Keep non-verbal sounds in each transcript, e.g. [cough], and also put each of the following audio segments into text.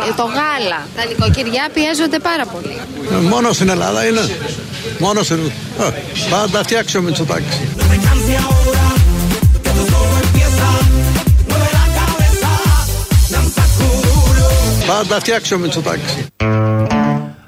βασικά είδη, το γάλα. Τα νοικοκυριά πιέζονται πάρα πολύ. Ε, μόνο στην Ελλάδα είναι. Μόνο στην Ελλάδα. Πάντα φτιάξει ο Μητσοτάκης. Πάντα φτιάξει ο Μητσοτάκης.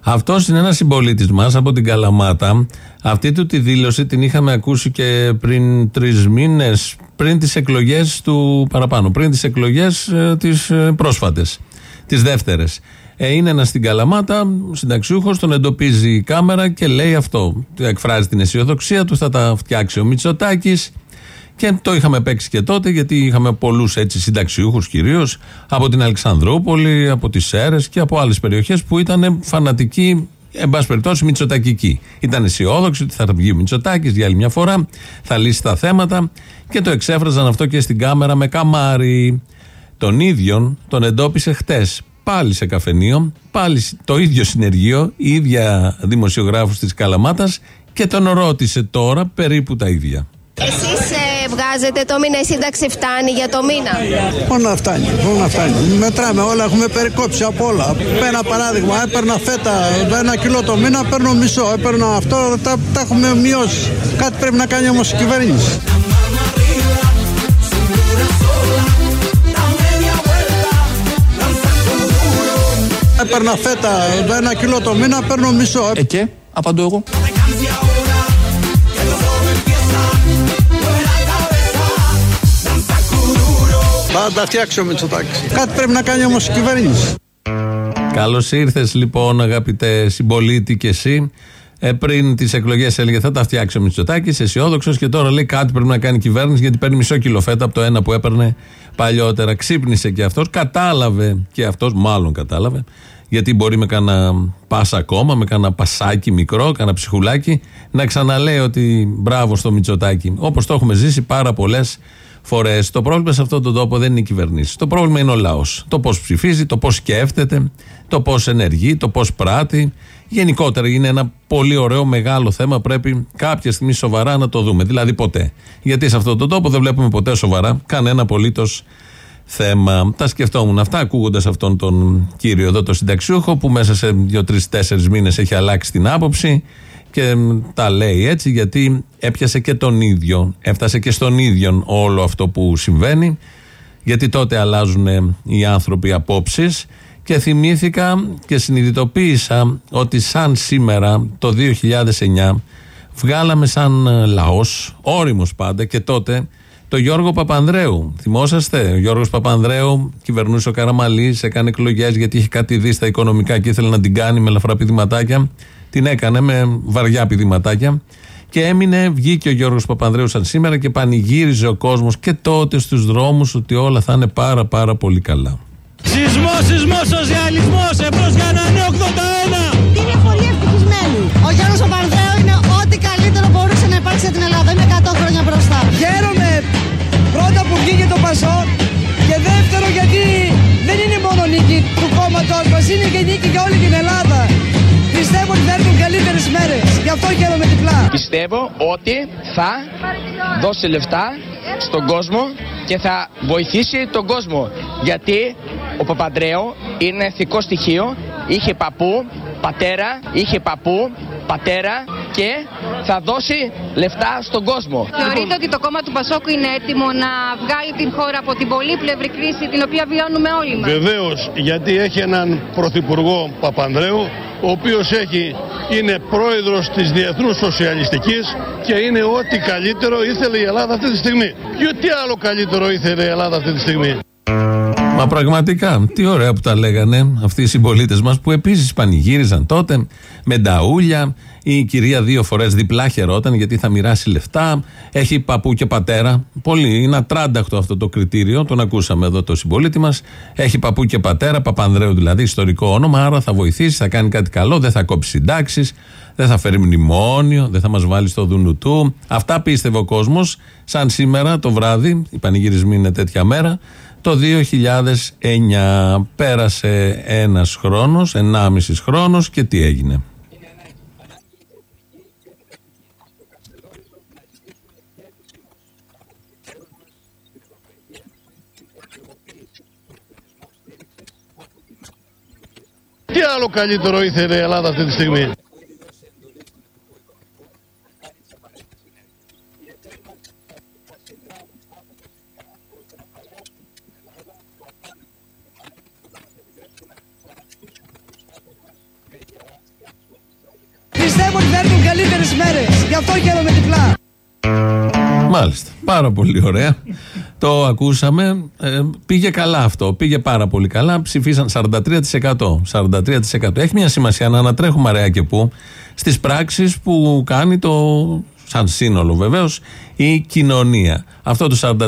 Αυτός είναι ένας συμπολίτης μας από την Καλαμάτα. Αυτή του τη δήλωση την είχαμε ακούσει και πριν τρεις μήνες, πριν τις εκλογές του παραπάνω, πριν τις εκλογές ε, τις ε, πρόσφατες, τις δεύτερες. Ε, είναι ένας στην Καλαμάτα, συνταξιούχος, τον εντοπίζει η κάμερα και λέει αυτό. Εκφράζει την αισιοδοξία του, θα τα φτιάξει ο Μητσοτάκης. Και το είχαμε παίξει και τότε, γιατί είχαμε πολλούς έτσι συνταξιούχους κυρίως από την Αλεξανδρούπολη, από τις Σέρες και από άλλες περιοχές που ήταν φανατικοί, εν πάση περιπτώσει, Μητσοτακικοί. Ήταν αισιόδοξοι ότι θα βγει ο Μητσοτάκης για άλλη μια φορά, θα λύσει τα θέματα και το εξέφραζαν αυτό και στην κάμερα με καμάρι. Τον ίδιο τον εντόπισε χτες. Πάλι σε καφενείο, πάλι το ίδιο συνεργείο, η ίδια δημοσιογράφος της Καλαμάτας και τον ρώτησε τώρα περίπου τα ίδια. Εσείς ε, βγάζετε το μήνα, η σύνταξη φτάνει για το μήνα; Μόνο να φτάνει, μόνο να φτάνει. Μετράμε όλα, έχουμε περικόψει από όλα. Ένα παράδειγμα, έπαιρνα φέτα ένα κιλό το μήνα, παίρνω μισό. Έπαιρνα αυτό, τα, τα έχουμε μειώσει. Κάτι πρέπει να κάνει όμως η κυβέρνηση. Έπαιρνα φέτα ένα κιλό το μήνα, παίρνω μισό. Ε, και, απαντώ εγώ. Πάντα φτιάξει ο Μητσοτάκης. Κάτι πρέπει να κάνει όμως η κυβέρνηση. Καλώς ήρθες λοιπόν, αγαπητέ συμπολίτη και εσύ. Ε, πριν τις εκλογές έλεγε θα τα φτιάξει ο Μητσοτάκη, αισιόδοξος και τώρα λέει κάτι πρέπει να κάνει η κυβέρνηση γιατί παίρνει μισό κιλό φέτα από το ένα που έπαιρνε παλιότερα. Ξύπνησε και αυτός, κατάλαβε και αυτός, μάλλον κατάλαβε, γιατί μπορεί με κανένα πάσα ακόμα, με κανένα πασάκι μικρό, κανένα ψυχουλάκι, να ξαναλέει ότι μπράβο στο Μητσοτάκη. Όπως το έχουμε ζήσει πάρα πολλές φορές. Το πρόβλημα σε αυτόν τον τόπο δεν είναι οι κυβερνήσεις. Το πρόβλημα είναι ο λαός. Το πώς ψηφίζει, το πώς σκέφτεται, το πώς ενεργεί, το πώς πράττει. Γενικότερα είναι ένα πολύ ωραίο μεγάλο θέμα. Πρέπει κάποια στιγμή σοβαρά να το δούμε. Δηλαδή ποτέ. Γιατί σε αυτόν τον τόπο δεν βλέπουμε ποτέ σοβαρά κανένα απολύτως θέμα. Τα σκεφτόμουν αυτά ακούγοντας αυτόν τον κύριο εδώ, τον συνταξιούχο, που μέσα σε δύο-τρει-τέσσερι μήνες έχει αλλάξει την άποψη και τα λέει έτσι γιατί έπιασε και τον ίδιο, έφτασε και στον ίδιο όλο αυτό που συμβαίνει γιατί τότε αλλάζουν οι άνθρωποι απόψεις και θυμήθηκα και συνειδητοποίησα ότι σαν σήμερα το 2009 βγάλαμε σαν λαός, όριμος πάντα και τότε το Γιώργο Παπανδρέου. Θυμόσαστε, ο Γιώργος Παπανδρέου κυβερνούσε ο Καραμαλής, έκανε εκλογές γιατί είχε κάτι δει στα οικονομικά και ήθελε να την κάνει με ελαφρά πηδηματάκια. Την έκανε με βαριά πηδηματάκια. Και έμεινε, βγήκε ο Γιώργος Παπανδρέου σαν σήμερα και πανηγύριζε ο κόσμος και τότε στους δρόμους ότι όλα θα είναι πάρα πάρα πολύ καλά. Σεισμός, σεισμός, σοσιαλισμός, εμπρός για ένα νέο 81! Είναι πολύ ευτυχισμένοι. Ο Γιώργος Παπανδρέου είναι ό,τι καλύτερο μπορούσε να υπάρξει για την Ελλάδα. Είναι 100 χρόνια μπροστά. Χαίρομαι πρώτα που βγήκε το Πασό και δεύτερο γιατί δεν είναι μόνο νίκη του κόμματος μας, είναι και νίκη για όλη την Ελλάδα. Πιστεύω ότι θα έρθουν καλύτερες μέρες. Γι' αυτό χαίρομαι διπλά. Πιστεύω ότι θα δώσει λεφτά στον κόσμο και θα βοηθήσει τον κόσμο. Γιατί ο Παπαντρέο είναι ηθικό στοιχείο, είχε παππού, πατέρα, είχε παππού, πατέρα και θα δώσει λεφτά στον κόσμο. Θεωρείτε ότι το κόμμα του Πασόκου είναι έτοιμο να βγάλει την χώρα από την πολύπλευρη κρίση την οποία βιώνουμε όλοι μας; Βεβαίως, γιατί έχει έναν πρωθυπουργό Παπανδρέου, ο οποίος έχει, είναι πρόεδρος της Διεθνούς Σοσιαλιστικής και είναι ό,τι καλύτερο ήθελε η Ελλάδα αυτή τη στιγμή. Και τι άλλο καλύτερο ήθελε η Ελλάδα αυτή τη στιγμή; Μα πραγματικά, τι ωραία που τα λέγανε αυτοί οι συμπολίτες μας που επίσης πανηγύριζαν τότε με νταούλια. Η κυρία δύο φορές διπλά χαιρόταν γιατί θα μοιράσει λεφτά. Έχει παππού και πατέρα. Πολύ, είναι ατράνταχτο αυτό το κριτήριο. Τον ακούσαμε εδώ το συμπολίτη μας. Έχει παππού και πατέρα, Παπανδρέου δηλαδή, ιστορικό όνομα. Άρα θα βοηθήσει, θα κάνει κάτι καλό, δεν θα κόψει συντάξεις, δεν θα φέρει μνημόνιο, δεν θα μας βάλει στο δούνου του. Αυτά πίστευε ο κόσμος. Σαν σήμερα το βράδυ, οι πανηγυρισμοί είναι τέτοια μέρα. Το 2009 πέρασε ένας χρόνος, ενάμισης χρόνος και τι έγινε. Τι άλλο καλύτερο ήθελε η Ελλάδα αυτή τη στιγμή; Πιστεύω ότι θα έρθουν καλύτερες μέρες. Γι' αυτό χαίρομαι διπλά. Μάλιστα. Πάρα πολύ ωραία. Το ακούσαμε. Ε, πήγε καλά αυτό. Πήγε πάρα πολύ καλά. Ψηφίσαν 43%. 43%. Έχει μια σημασία να ανατρέχουμε αραιά και πού στις πράξεις που κάνει το. σαν σύνολο βεβαίως η κοινωνία. Αυτό το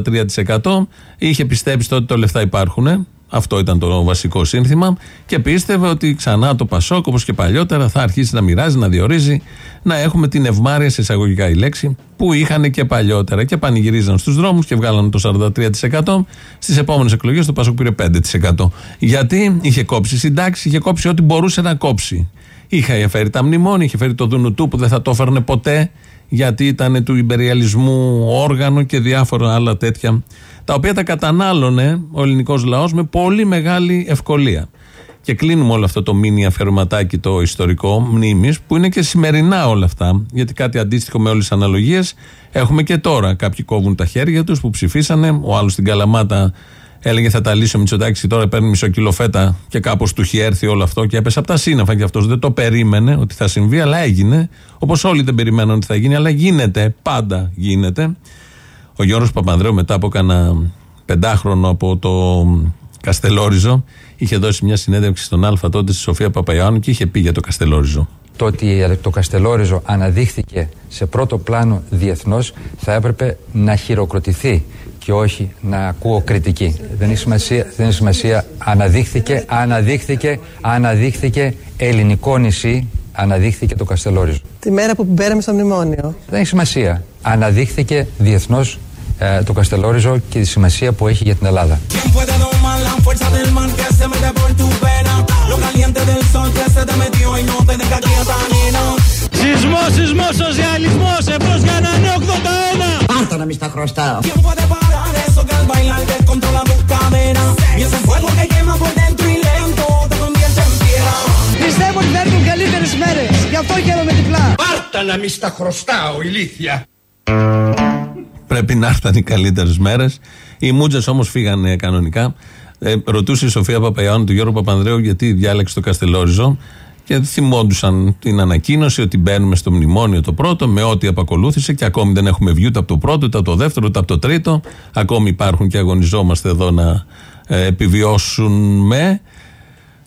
43% είχε πιστέψει ότι το λεφτά υπάρχουν. Αυτό ήταν το βασικό σύνθημα και πίστευε ότι ξανά το Πασόκ, όπως και παλιότερα, θα αρχίσει να μοιράζει, να διορίζει, να έχουμε την ευμάρεια, σε εισαγωγικά η λέξη, που είχαν και παλιότερα και πανηγυρίζαν στους δρόμους και βγάλαν το 43%. Στις επόμενες εκλογές το Πασόκ πήρε 5%. Γιατί είχε κόψει συντάξει, είχε κόψει ό,τι μπορούσε να κόψει. Είχε φέρει τα μνημόνια, είχε φέρει το Δουνουτού που δεν θα το έφερνε ποτέ γιατί ήταν του υπεριαλισμού όργανο και διάφορα άλλα τέτοια τα οποία τα κατανάλωνε ο ελληνικός λαός με πολύ μεγάλη ευκολία. Και κλείνουμε όλο αυτό το μίνι αφαιρματάκι το ιστορικό μνήμης, που είναι και σημερινά όλα αυτά. Γιατί κάτι αντίστοιχο με όλες τις αναλογίες έχουμε και τώρα. Κάποιοι κόβουν τα χέρια τους που ψηφίσανε. Ο άλλος στην Καλαμάτα έλεγε θα τα λύσει ο Μητσοτάκη και τώρα παίρνει μισό κιλό φέτα και κάπως του έχει έρθει όλο αυτό και έπεσε από τα σύννεφα. Και αυτός δεν το περίμενε ότι θα συμβεί, αλλά έγινε. Όπως όλοι δεν περιμέναν ότι θα γίνει, αλλά γίνεται. Πάντα γίνεται. Ο Γιώργος Παπανδρέου μετά από κάνα πεντάχρονο από το Καστελόριζο είχε δώσει μια συνέντευξη στον Α τότε στη Σοφία Παπαϊάνου και είχε πει για το Καστελόριζο. Το ότι το Καστελόριζο αναδείχθηκε σε πρώτο πλάνο διεθνώς θα έπρεπε να χειροκροτηθεί και όχι να ακούω κριτική. Δεν έχει σημασία, δεν έχει σημασία. Αναδείχθηκε, αναδείχθηκε, αναδείχθηκε ελληνικό νησί αναδείχθηκε το Καστελόριζο. Τη μέρα που μπαίναμε στο μνημόνιο. Δεν έχει σημασία. Αναδείχθηκε διεθνώς ε, το Καστελόριζο και τη σημασία που έχει για την Ελλάδα. Σεισμός, σεισμός, σοσιαλισμός, εμπρός για να είναι 81. Πάρτα να μη στα χρωστάω. Πιστεύω ότι θα έρθουν καλύτερες μέρες. Γι' αυτό χαίρομαι διπλά. Πάρτα να μη στα χρωστάω, ηλίθεια. Πρέπει να έρθουν οι καλύτερες μέρες. Οι μούτζες όμως φύγανε κανονικά. Ε, ρωτούσε η Σοφία Παπαϊάνου του Γιώργου Παπανδρέου γιατί διάλεξε το Καστελόριζο και θυμόντουσαν την ανακοίνωση ότι μπαίνουμε στο μνημόνιο το πρώτο με ό,τι απακολούθησε και ακόμη δεν έχουμε βγει ούτε από το πρώτο, ούτε από το δεύτερο, ούτε από το τρίτο. Ακόμη υπάρχουν και αγωνιζόμαστε εδώ να ε, επιβιώσουμε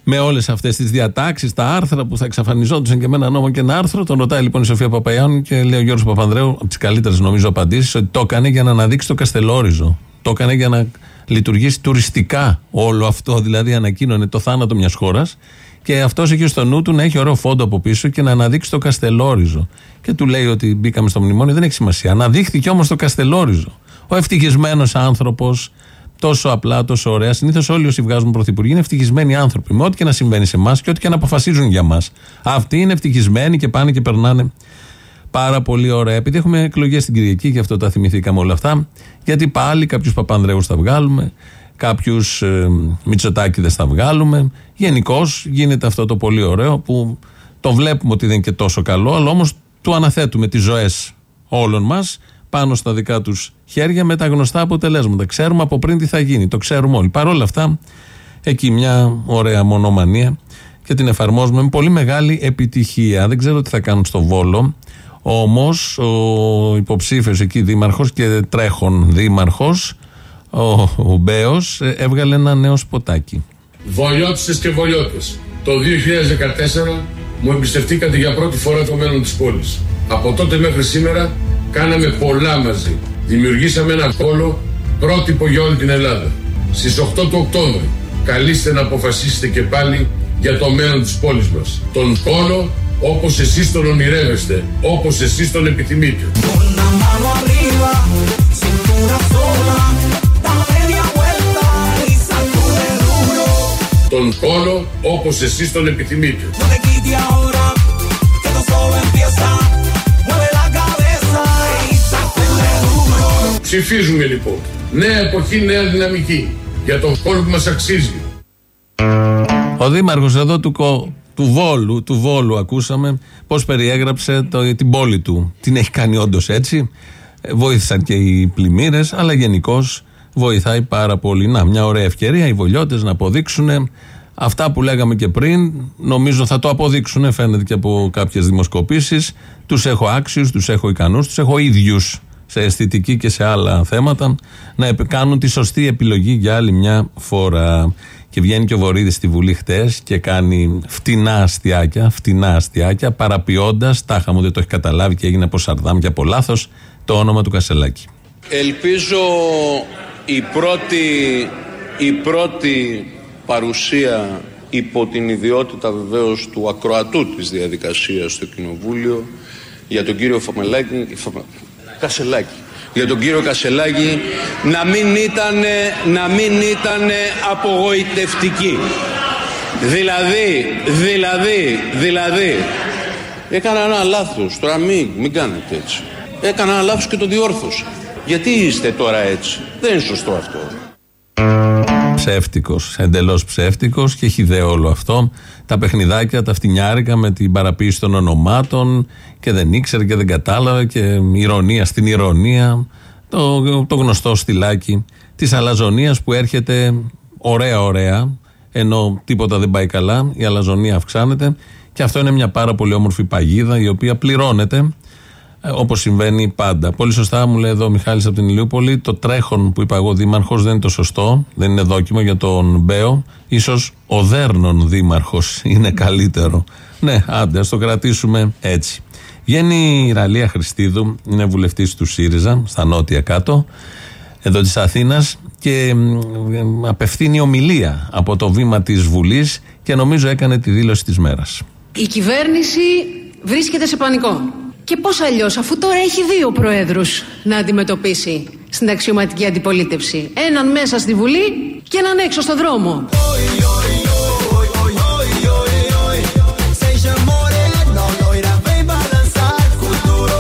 με όλες αυτές τις διατάξεις, τα άρθρα που θα εξαφανιζόντουσαν και με ένα νόμο και ένα άρθρο. Τον ρωτάει λοιπόν η Σοφία Παπαϊάνου και λέει ο Γιώργος Παπανδρέου, από τις καλύτερες νομίζω απαντήσεις, ότι το έκανε για να αναδείξει το Καστελόριζο. Το έκανε για να λειτουργήσει τουριστικά όλο αυτό. Δηλαδή ανακοίνωνε το θάνατο μιας χώρας και αυτός είχε στο νου του να έχει ωραίο φόντο από πίσω και να αναδείξει το Καστελόριζο. Και του λέει ότι μπήκαμε στο μνημόνιο, δεν έχει σημασία. Αναδείχθηκε όμως το Καστελόριζο. Ο ευτυχισμένος άνθρωπος τόσο απλά, τόσο ωραία. Συνήθως όλοι όσοι βγάζουν πρωθυπουργοί είναι ευτυχισμένοι άνθρωποι. Με ό,τι και να συμβαίνει σε εμάς και ό,τι και να αποφασίζουν για μας. Αυτοί είναι ευτυχισμένοι και πάνε και περνάνε πάρα πολύ ωραία. Επειδή έχουμε εκλογές στην Κυριακή, γι' αυτό τα θυμηθήκαμε όλα αυτά. Γιατί πάλι κάποιους Παπανδρέους θα βγάλουμε, κάποιους ε, Μητσοτάκηδες θα βγάλουμε. Γενικώ γίνεται αυτό το πολύ ωραίο που το βλέπουμε ότι δεν είναι και τόσο καλό, αλλά όμως του αναθέτουμε τις ζωές όλων μας πάνω στα δικά τους χέρια με τα γνωστά αποτελέσματα. Ξέρουμε από πριν τι θα γίνει. Το ξέρουμε όλοι. Παρ' όλα αυτά, εκεί μια ωραία μονομανία και την εφαρμόζουμε με πολύ μεγάλη επιτυχία. Δεν ξέρω τι θα κάνουν στο Βόλο. Όμως ο υποψήφιος εκεί δήμαρχος και τρέχον δήμαρχος, ο, ο Μπέος, ε, έβγαλε ένα νέο σποτάκι. Βολιώτησες και βολιώτες. Το 2014 μου εμπιστευτήκατε για πρώτη φορά το μέλλον της πόλης. Από τότε μέχρι σήμερα Κάναμε πολλά μαζί. Δημιουργήσαμε ένα πόλο πρότυπο για όλη την Ελλάδα. Στις 8 του Οκτώβρη καλείστε να αποφασίσετε και πάλι για το μέλλον της πόλης μας. Τον πόλο όπως εσείς τον ονειρεύεστε, όπως εσείς τον επιθυμείτε. Τον πόλο όπως εσείς τον επιθυμείτε. Ψηφίζουμε λοιπόν. Νέα εποχή, νέα δυναμική. Για τον κόσμο που μας αξίζει. Ο Δήμαρχος εδώ του, Κο- του Βόλου, του Βόλου ακούσαμε πώς περιέγραψε το, την πόλη του. Την έχει κάνει όντως έτσι. Ε, Βοήθησαν και οι πλημμύρες, αλλά γενικώς βοηθάει πάρα πολύ. Να, μια ωραία ευκαιρία οι βολιώτες να αποδείξουν αυτά που λέγαμε και πριν. Νομίζω θα το αποδείξουν, φαίνεται και από κάποιες δημοσκοπήσεις. Τους έχω άξιους, τους έχω ικανούς, τους έχω ίδιους σε αισθητική και σε άλλα θέματα να επ- κάνουν τη σωστή επιλογή για άλλη μια φορά. Και βγαίνει και ο Βορύδης στη Βουλή χτες και κάνει φτηνά αστιάκια, φτηνά αστιάκια, παραποιώντας, τάχα μου δεν το έχει καταλάβει και έγινε από Σαρδάμ και από λάθος, το όνομα του Κασελάκη. Ελπίζω η πρώτη, η πρώτη παρουσία υπό την ιδιότητα βεβαίως του ακροατού της διαδικασίας στο Κοινοβούλιο για τον κύριο Φαμελάκη, Φαμα- Κασελάκη. Για τον κύριο Κασελάκη να μην ήταν, να μην ήταν απογοητευτική. Δηλαδή, δηλαδή, δηλαδή, έκανα ένα λάθος, τώρα μην, μην κάνετε έτσι. Έκανα ένα λάθος και το διόρθωσα. Γιατί είστε τώρα έτσι; Δεν είναι σωστό αυτό. Ψεύτικος, εντελώς ψεύτικος και έχει ιδέα όλο αυτό. Τα παιχνιδάκια, τα φτηνιάρικα με την παραποίηση των ονομάτων και δεν ήξερε και δεν κατάλαβε και ηρωνία στην ηρωνία. Το, το γνωστό στυλάκι της αλαζονίας που έρχεται ωραία, ωραία, ενώ τίποτα δεν πάει καλά, η αλαζονία αυξάνεται και αυτό είναι μια πάρα πολύ όμορφη παγίδα η οποία πληρώνεται Όπως συμβαίνει πάντα. Πολύ σωστά μου λέει εδώ ο Μιχάλης από την Ηλιούπολη. Το τρέχον που είπα εγώ δήμαρχος δεν είναι το σωστό. Δεν είναι δόκιμο για τον Μπέο. σω ο Δέρνον δήμαρχος [laughs] είναι καλύτερο. Ναι, άντε, ας το κρατήσουμε έτσι. Βγαίνει η Ραλία Χριστίδου, είναι βουλευτής του ΣΥΡΙΖΑ, στα νότια κάτω, εδώ της Αθήνας, και μ, απευθύνει ομιλία από το βήμα της Βουλής και νομίζω έκανε τη δήλωση της μέρας. Η κυβέρνηση βρίσκεται σε πανικό. Και πώς αλλιώς, αφού τώρα έχει δύο προέδρους να αντιμετωπίσει στην αξιωματική αντιπολίτευση. Έναν μέσα στη Βουλή και έναν έξω στο δρόμο.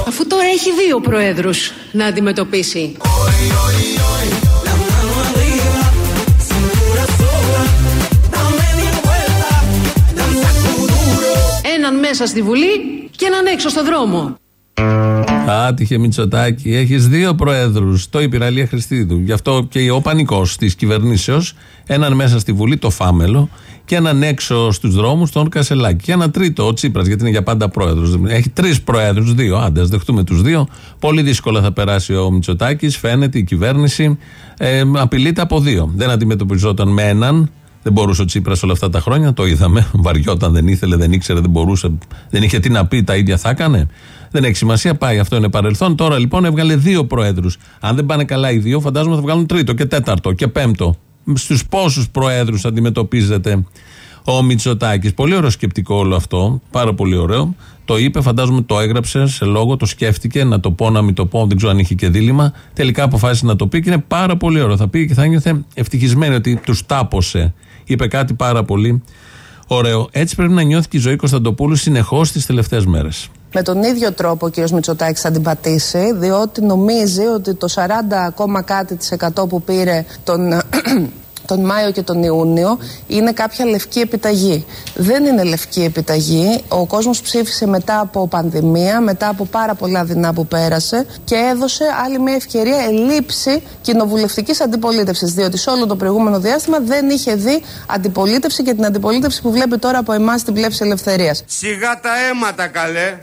Αφού τώρα έχει δύο προέδρους να αντιμετωπίσει. Έναν μέσα στη Βουλή και έναν έξω στο δρόμο. Άτυχε Μητσοτάκη, έχεις δύο προέδρους. Το είπε η Ραλία Χριστίδου. Γι' αυτό και ο πανικός της κυβερνήσεως, έναν μέσα στη Βουλή, το Φάμελο, και έναν έξω στους δρόμους, τον Κασελάκη. Και ένα τρίτο, ο Τσίπρας, γιατί είναι για πάντα πρόεδρος. Έχει τρεις προέδρους, δύο. Άντε, ας δεχτούμε τους δύο. Πολύ δύσκολα θα περάσει ο Μητσοτάκης. Φαίνεται η κυβέρνηση ε, απειλείται από δύο. Δεν αντιμετωπιζόταν με έναν. Δεν μπορούσε ο Τσίπρας όλα αυτά τα χρόνια, το είδαμε. [laughs] Βαριόταν, δεν ήθελε, δεν ήξερε, δεν μπορούσε, δεν είχε τι να πει, τα ίδια θα έκανε. Δεν έχει σημασία, πάει, αυτό είναι παρελθόν. Τώρα λοιπόν έβγαλε δύο προέδρους. Αν δεν πάνε καλά οι δύο, φαντάζομαι θα βγάλουν τρίτο και τέταρτο και πέμπτο. Στους πόσους προέδρους αντιμετωπίζεται ο Μητσοτάκης. Πολύ ωραίο σκεπτικό όλο αυτό. Πάρα πολύ ωραίο. Το είπε, φαντάζομαι το έγραψε σε λόγο, το σκέφτηκε να το πω, να μην το πω, δεν ξέρω αν είχε και δίλημα. Τελικά αποφάσισε να το πει και είναι πάρα πολύ ωραίο. Θα πει και θα νιώθε ευτυχισμένη ότι τους τάπωσε. Είπε κάτι πάρα πολύ ωραίο. Έτσι πρέπει να νιώθει και η ζωή Κωνσταντοπούλου συνεχώς τις τελευταίες μέρες. Με τον ίδιο τρόπο ο κ. Μητσοτάκης θα την πατήσει, διότι νομίζει ότι το 40 ακόμα κάτι της εκατό που πήρε τον, τον Μάιο και τον Ιούνιο είναι κάποια λευκή επιταγή. Δεν είναι λευκή επιταγή. Ο κόσμος ψήφισε μετά από πανδημία, μετά από πάρα πολλά δεινά που πέρασε και έδωσε άλλη μια ευκαιρία ελήψη κοινοβουλευτικής αντιπολίτευσης. Διότι σε όλο το προηγούμενο διάστημα δεν είχε δει αντιπολίτευση και την αντιπολίτευση που βλέπει τώρα από εμάς την πλεύση ελευθερίας. Σιγά τα αίματα καλέ.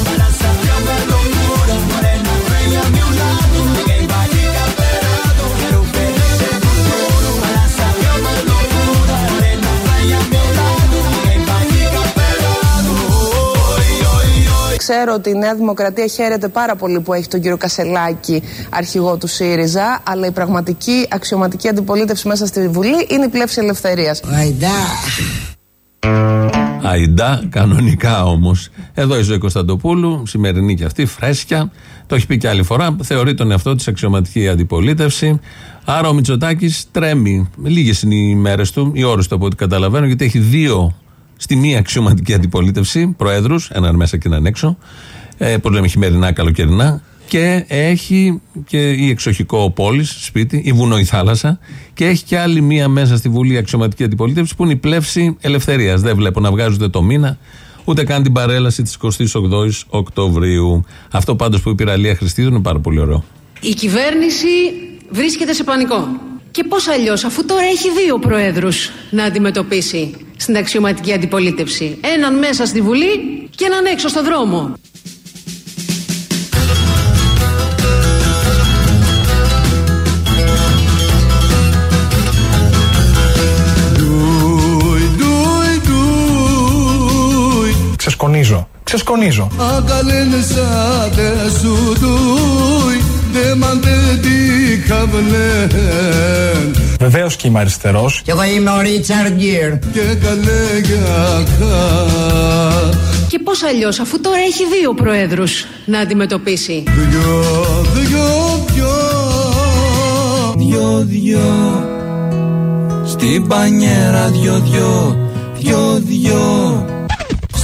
Ξέρω ότι η Νέα Δημοκρατία χαίρεται πάρα πολύ που έχει τον κύριο Κασελάκη αρχηγό του ΣΥΡΙΖΑ, αλλά η πραγματική αξιωματική αντιπολίτευση μέσα στη Βουλή είναι η πλεύση ελευθερίας. Αϊντά, κανονικά όμως. Εδώ η ζωή Κωνσταντοπούλου, σημερινή και αυτή, φρέσκια. Το έχει πει και άλλη φορά. Θεωρεί τον εαυτό της αξιωματική αντιπολίτευση. Άρα ο Μητσοτάκης τρέμει. Λίγες είναι οι μέρες του, οι ώρες του από ό,τι καταλαβαίνω, γιατί έχει δύο στη μία αξιωματική αντιπολίτευση, προέδρους, έναν μέσα και έναν έξω. Ε, Πώ λέμε, χειμερινά, καλοκαιρινά. Και έχει και η εξοχικό πόλης, σπίτι, η βουνό η θάλασσα. Και έχει και άλλη μία μέσα στη Βουλή αξιωματική αντιπολίτευση που είναι η πλεύση ελευθερίας. Δεν βλέπω να βγάζονται το μήνα, ούτε καν την παρέλαση της 28η Οκτωβρίου. Αυτό πάντως που είπε η Ραλία Χριστίδου είναι πάρα πολύ ωραίο. Η κυβέρνηση βρίσκεται σε πανικό. Και πώς αλλιώς, αφού τώρα έχει δύο προέδρους να αντιμετωπίσει στην αξιωματική αντιπολίτευση. Έναν μέσα στη Βουλή και έναν έξω στο δρόμο. Ξεσκονίζω. Ξεσκονίζω. Βεβαίως και είμαι αριστερός. Κι εγώ είμαι ο Ρίτσαρντ Γκίρ. Και πώς αλλιώς, αφού τώρα έχει δύο προέδρους να αντιμετωπίσει. Δυο, δυο, δυο Δυο, δυο Στην πανιέρα δυο, δυο Δυο, δυο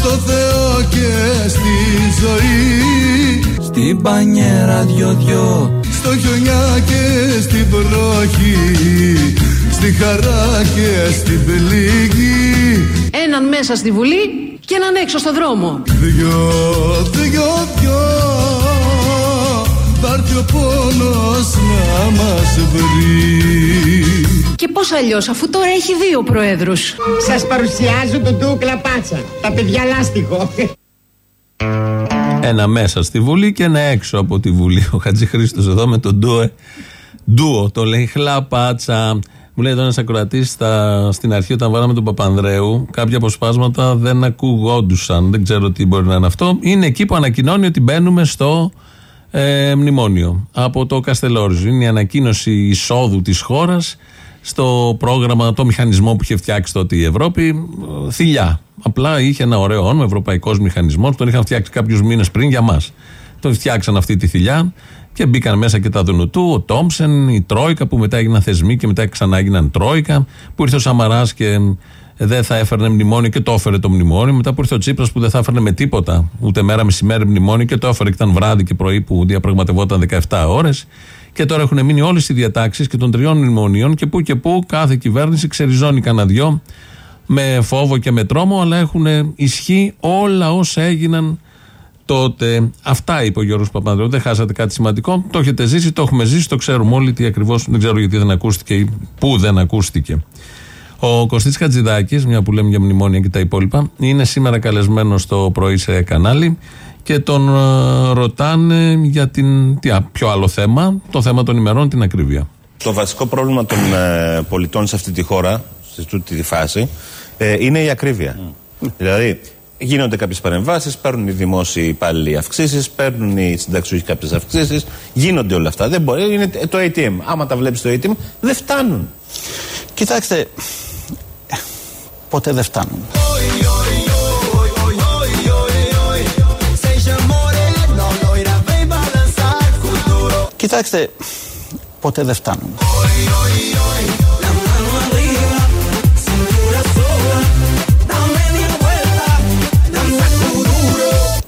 Στο Θεό και στη ζωή. Στην πανιέρα δυο, δυο Στο χιονιά και στην βροχή. Στη χαρά και στην πληγή. Έναν μέσα στη Βουλή και έναν έξω στο δρόμο. Δυο, δυο, δυο Θα έρθει ο πόνος να μας βρει Και πώς αλλιώς, αφού τώρα έχει δύο προέδρους. Σας παρουσιάζω τον Ντούκλα Πάτσα. Τα παιδιά λάστιχο. Ένα μέσα στη Βουλή και ένα έξω από τη Βουλή. Ο Χατζη Χρήστος εδώ με τον ντουε. Ντουο, το λέει χλαπάτσα. Μου λέει εδώ ένας ακροατής στην αρχή, όταν βάλαμε τον Παπανδρέου, κάποια αποσπάσματα δεν ακουγόντουσαν. Δεν ξέρω τι μπορεί να είναι αυτό. Είναι εκεί που ανακοινώνει ότι μπαίνουμε στο ε, μνημόνιο από το Καστελόριζο. Είναι η ανακοίνωση εισόδου της χώρας στο πρόγραμμα, το μηχανισμό που είχε φτιάξει τότε η Ευρώπη. ε, Θηλιά. Απλά είχε ένα ωραίο όνομα, Ευρωπαϊκός Μηχανισμός, τον είχαν φτιάξει κάποιους μήνες πριν για μας. Τον φτιάξαν αυτή τη θηλιά και μπήκαν μέσα και τα Δουνουτού, ο Τόμψεν, η Τρόικα που μετά έγιναν θεσμοί και μετά ξανά έγιναν Τρόικα. Που ήρθε ο Σαμαράς και δεν θα έφερνε μνημόνιο και το έφερε το μνημόνιο. Μετά που ήρθε ο Τσίπρας που δεν θα έφερνε με τίποτα, ούτε μέρα μεσημέρι μνημόνιο και το έφερε και ήταν βράδυ και πρωί που διαπραγματευόταν 17 ώρες. Και τώρα έχουν μείνει όλες οι διατάξεις και των τριών μνημονίων και που και που κάθε κυβέρνηση ξεριζώνει κανένα δυο με φόβο και με τρόμο, αλλά έχουν ισχύ όλα όσα έγιναν τότε. Αυτά είπε ο Γιώργος Παπανδρέου. Δεν χάσατε κάτι σημαντικό. Το έχετε ζήσει, το έχουμε ζήσει, το ξέρουμε όλοι τι ακριβώς. Δεν ξέρω γιατί δεν ακούστηκε ή πού δεν ακούστηκε. Ο Κωστής Χατζηδάκης, μια που λέμε για μνημόνια και τα υπόλοιπα, είναι σήμερα καλεσμένο στο πρωί σε κανάλι και τον ε, ρωτάνε για την, τι, α, ποιο άλλο θέμα, το θέμα των ημερών, την ακρίβεια. Το βασικό πρόβλημα των ε, πολιτών σε αυτή τη χώρα, σε αυτή τη φάση, ε, είναι η ακρίβεια. Δηλαδή, γίνονται κάποιες παρεμβάσεις, παίρνουν οι δημόσιοι υπάλληλοι αυξήσεις, παίρνουν οι συνταξιούχοι κάποιες αυξήσεις, γίνονται όλα αυτά. Δεν μπορεί, είναι το ATM. Άμα τα βλέπεις το ATM, δεν φτάνουν. Κοιτάξτε, ποτέ δεν φτάνουν. Κοιτάξτε, ποτέ δεν φτάνουν.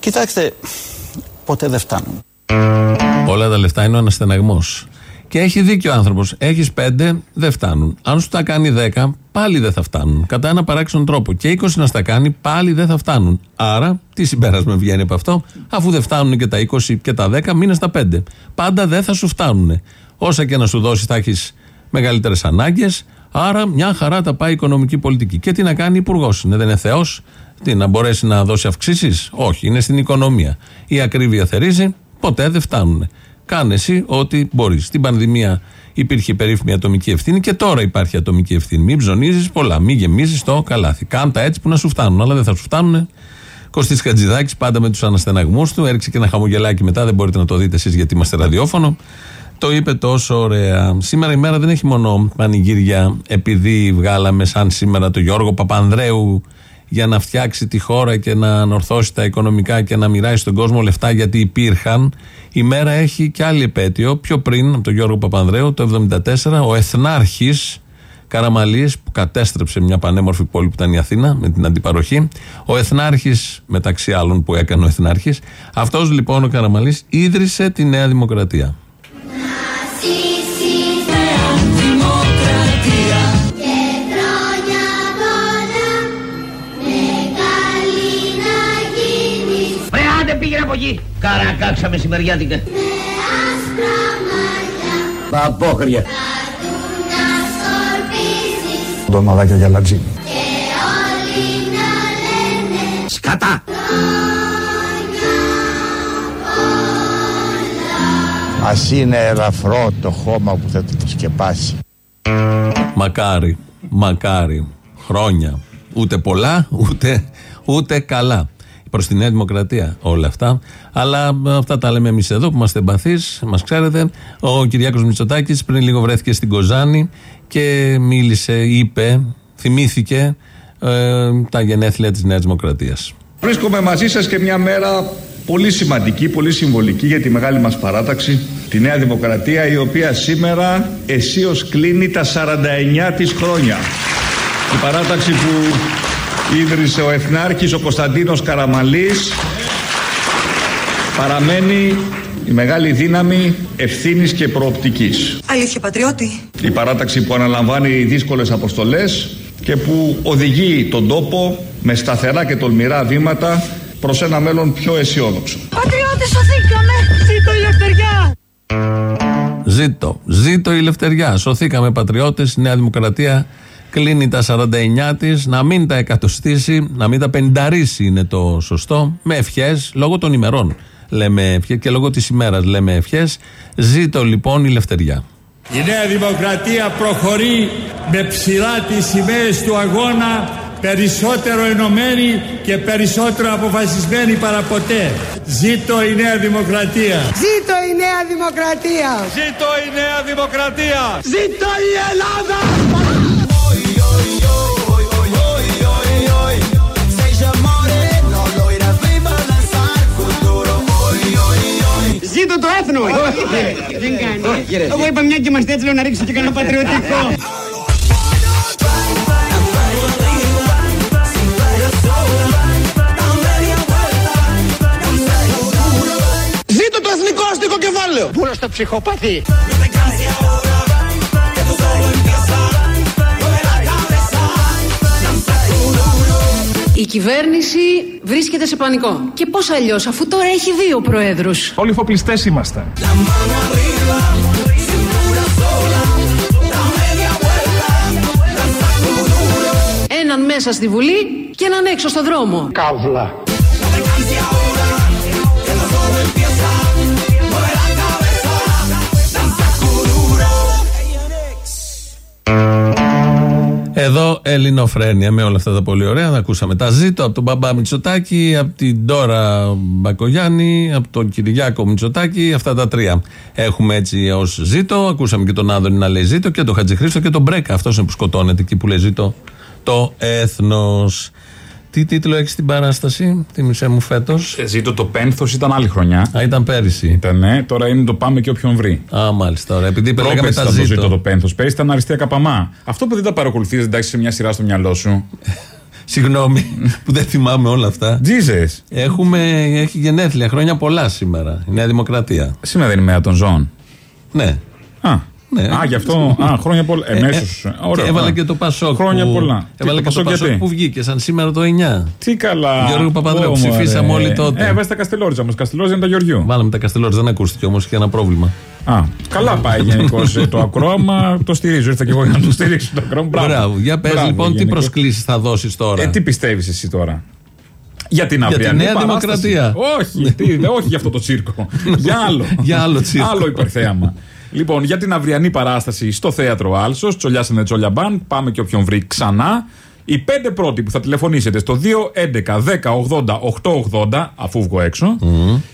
Κοιτάξτε, ποτέ δεν φτάνουν. Όλα τα λεφτά είναι ο αναστεναγμός. Και έχει δίκιο ο άνθρωπος. Έχεις πέντε, δεν φτάνουν. Αν σου τα κάνει δέκα, πάλι δεν θα φτάνουν. Κατά ένα παράξενο τρόπο. Και 20 να στα κάνει, πάλι δεν θα φτάνουν. Άρα, τι συμπέρασμα βγαίνει από αυτό, αφού δεν φτάνουν και τα 20 και τα 10, μείνες στα 5. Πάντα δεν θα σου φτάνουν. Όσα και να σου δώσει, θα έχεις μεγαλύτερες ανάγκες. Άρα, μια χαρά τα πάει η οικονομική πολιτική. Και τι να κάνει υπουργός; Είναι, δεν είναι Θεός; Τι, να μπορέσει να δώσει αυξήσεις; Όχι, είναι στην οικονομία. Η ακρίβεια θερίζει, ποτέ δεν φτάνουν. Κάνε εσύ ό,τι μπορείς. Στην πανδημία υπήρχε περίφημη ατομική ευθύνη και τώρα υπάρχει ατομική ευθύνη. Μην ψωνίζεις πολλά, μην γεμίζεις το καλάθι. Κάντα έτσι που να σου φτάνουν, αλλά δεν θα σου φτάνουν. Κωστής Χατζηδάκης, πάντα με τους αναστεναγμούς του, έριξε και ένα χαμογελάκι μετά. Δεν μπορείτε να το δείτε εσείς γιατί είμαστε ραδιόφωνο. Το είπε τόσο ωραία. Σήμερα η μέρα δεν έχει μόνο πανηγύρια επειδή βγάλαμε σαν σήμερα το Γιώργο Παπανδρέου για να φτιάξει τη χώρα και να ανορθώσει τα οικονομικά και να μοιράσει στον κόσμο λεφτά γιατί υπήρχαν. Η μέρα έχει και άλλη επέτειο. Πιο πριν από τον Γιώργο Παπανδρέου, το 1974, ο Εθνάρχης Καραμαλής, που κατέστρεψε μια πανέμορφη πόλη που ήταν η Αθήνα με την αντιπαροχή. Ο Εθνάρχης, μεταξύ άλλων που έκανε ο Εθνάρχης. Αυτός λοιπόν ο Καραμαλής ίδρυσε τη Νέα Δημοκρατία. Άντε πήγαινε από εκεί. Καρακάξα μεσημεριάτικα. Παπόχρια. Ντοναδάκια για λατζί. Σκατά. Ας είναι ελαφρό το χώμα που θα το σκεπάσει. Μακάρι, μακάρι. Χρόνια. Ούτε πολλά, ούτε, ούτε καλά. Προς τη Νέα Δημοκρατία όλα αυτά. Αλλά ε, αυτά τα λέμε εμείς εδώ που είμαστε εμπαθείς, μας ξέρετε. Ο Κυριάκος Μητσοτάκης πριν λίγο βρέθηκε στην Κοζάνη και μίλησε, είπε, θυμήθηκε ε, τα γενέθλια της Νέας Δημοκρατίας. Βρίσκομαι μαζί σας και μια μέρα πολύ σημαντική, πολύ συμβολική για τη μεγάλη μας παράταξη, τη Νέα Δημοκρατία, η οποία σήμερα αισίως κλείνει τα 49 της χρόνια. Η παράταξη που ίδρυσε ο Εθνάρχης, ο Κωνσταντίνος Καραμαλής, παραμένει η μεγάλη δύναμη ευθύνης και προοπτικής. Αλήθεια πατριώτη. Η παράταξη που αναλαμβάνει δύσκολες αποστολές και που οδηγεί τον τόπο με σταθερά και τολμηρά βήματα προς ένα μέλλον πιο αισιόδοξο. Πατριώτη σωθήκαμε. Ζήτω η ελευθεριά. Ζήτω, ζήτω η ελευθεριά. Σωθήκαμε πατριώτες. Η Νέα Δημοκρατία κλείνει τα 49 της. Να μην τα εκατοστήσει, να μην τα πενταρίσει είναι το σωστό. Με ευχές, λόγω των ημερών λέμε ευχές και λόγω της ημέρας λέμε ευχές. Ζήτω λοιπόν η ελευθεριά. Η Νέα Δημοκρατία προχωρεί με ψηλά τις σημαίες του αγώνα περισσότερο ενωμένη και περισσότερο αποφασισμένη παραποτέ. Ζήτω η Νέα Δημοκρατία. Ζήτω η Νέα Δημοκρατία. Ζήτω η Νέα Δημοκρατία. Ζήτω η Ελλάδα. Ζήτω το έθνο. Δεν κάνει. Εγώ είπα μια και είμαστε έτσι λέω να ρίξω και κανένα πατριωτικό. Ζήτω το εθνικό αστικό κεφάλαιο. Πούλο στο ψυχοπαθή. Η κυβέρνηση βρίσκεται σε πανικό. Και πώς αλλιώς, αφού τώρα έχει δύο προέδρους. Όλοι φοπλιστές είμαστε. Έναν μέσα στη Βουλή και έναν έξω στο δρόμο. Καύλα. Εδώ Ελληνοφρένια με όλα αυτά τα πολύ ωραία. Να ακούσαμε τα ζήτω από τον μπαμπά Μητσοτάκη, από την Ντόρα Μπακογιάννη, από τον Κυριάκο Μητσοτάκη. Αυτά τα τρία έχουμε έτσι ως ζήτω. Ακούσαμε και τον Άδωνη να λέει ζήτω και τον Χατζηχρήστο και τον Μπρέκα. Αυτός είναι που σκοτώνεται εκεί που λέει ζήτω το έθνος. Τι τίτλο έχεις στην παράσταση, τίμησέ μου φέτος; Ε, Ζήτω το πένθος ήταν άλλη χρονιά. Α, ήταν πέρυσι. Ήταν, ναι, τώρα είναι το πάμε και όποιον βρει. Α, μάλιστα. Ωραία. Επειδή λέγαμε Πρόπερση τα ήταν το ζήτω ζήτω. το πένθος. Πέρυσι ήταν αριστεία καπαμά. Αυτό που δεν τα παρακολουθείς, δεν τα έχεις σε μια σειρά στο μυαλό σου. [laughs] Συγγνώμη που δεν θυμάμαι όλα αυτά. Jesus. Έχουμε, έχει γενέθλια χρόνια πολλά σήμερα. Η Νέα Δημοκρατία. Σήμερα δεν είναι η μέρα των ζώων. Ναι. Α, Ναι. Α, γι' αυτό. Α, χρόνια πολλά. Ε, Εμέσως. ε, και έβαλε και το Πασόκ. Χρόνια που- πολλά. Έβαλε Τι, και το Πασόκ γιατί; που βγήκε σαν σήμερα το 9. Τι καλά. Γιώργο Παπαδρέου, Ω, ψηφίσαμε μωρέ. όλοι τότε. Ε, βάζει τα Καστελόριζα όμω. Καστελόριζα είναι τα Γεωργιού. Βάλαμε τα Καστελόρια, δεν ακούστηκε όμως, είχε ένα πρόβλημα. Α, καλά πάει γενικώς το ακρόαμα. Το στηρίζω. Ήρθα και εγώ για να το στηρίξω το ακρόαμα. Μπράβο. Μπράβο. Για πες Μπράβο, λοιπόν, τι γενικώς. προσκλήσεις θα δώσεις τώρα; Ε, τι πιστεύεις εσύ τώρα; Για την Για τη αυριανή Νέα παράσταση. Δημοκρατία. Όχι, τι, δε- όχι για αυτό το τσίρκο. [laughs] για άλλο. Για άλλο τσίρκο. Άλλο υπερθέαμα. Λοιπόν, για την αυριανή παράσταση στο θέατρο Άλσος, Τσολιάσανε Τσόλια Μπαν, πάμε και όποιον βρει ξανά. Οι πέντε πρώτοι που θα τηλεφωνήσετε στο 211-1080-880, αφού βγω έξω,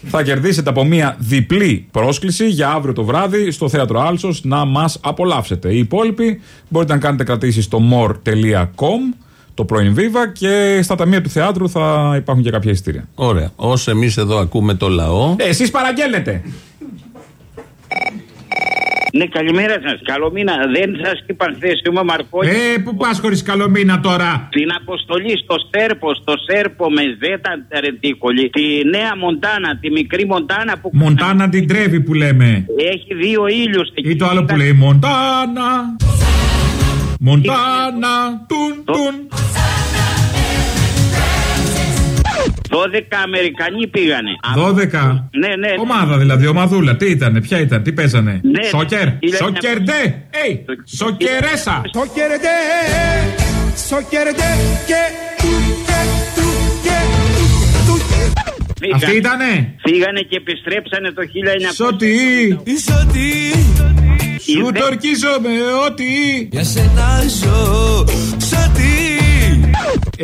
θα κερδίσετε από μία διπλή πρόσκληση για αύριο το βράδυ στο θέατρο Άλσος να μας απολαύσετε. Οι υπόλοιποι μπορείτε να κάνετε κρατήσεις στο more.com το πρώην Viva και στα ταμεία του θεάτρου θα υπάρχουν και κάποια εισιτήρια. Ωραία. Όσο εμείς εδώ ακούμε το λαό. Ε, εσείς παραγγέλνετε. Ναι, καλημέρα σας. Καλό μήνα. Δεν σας είπαν χθες, είμαι Μαρκόνι. Ε, πού πας χωρίς καλό μήνα τώρα; Την αποστολή στο Σέρπο, στο Σέρπο με Ζέτα Ρεντίκολη. Τη Νέα Μοντάνα, τη μικρή Μοντάνα που. Μοντάνα την τρέβει που λέμε. Έχει δύο ήλιους εκεί. Ή το άλλο που λέει Μοντάνα. Μοντάνα. Τουν, τουν. 12 Αμερικανοί πήγανε. 12. Ναι, ναι. Ομάδα δηλαδή, ομαδούλα. Τι ήταν, ποια ήταν, τι παίζανε; Ναι. Σόκερ. Ile- Σόκερ ντε. Έι, σοκερέσα. Σοκερντέ, σοκερντέ και του και του και του του. Αυτή ήτανε; Φύγανε και επιστρέψανε το 1900. Σωτή. Ισότι Σου το ορκίζομαι ότι. για σένα ζω Σωτή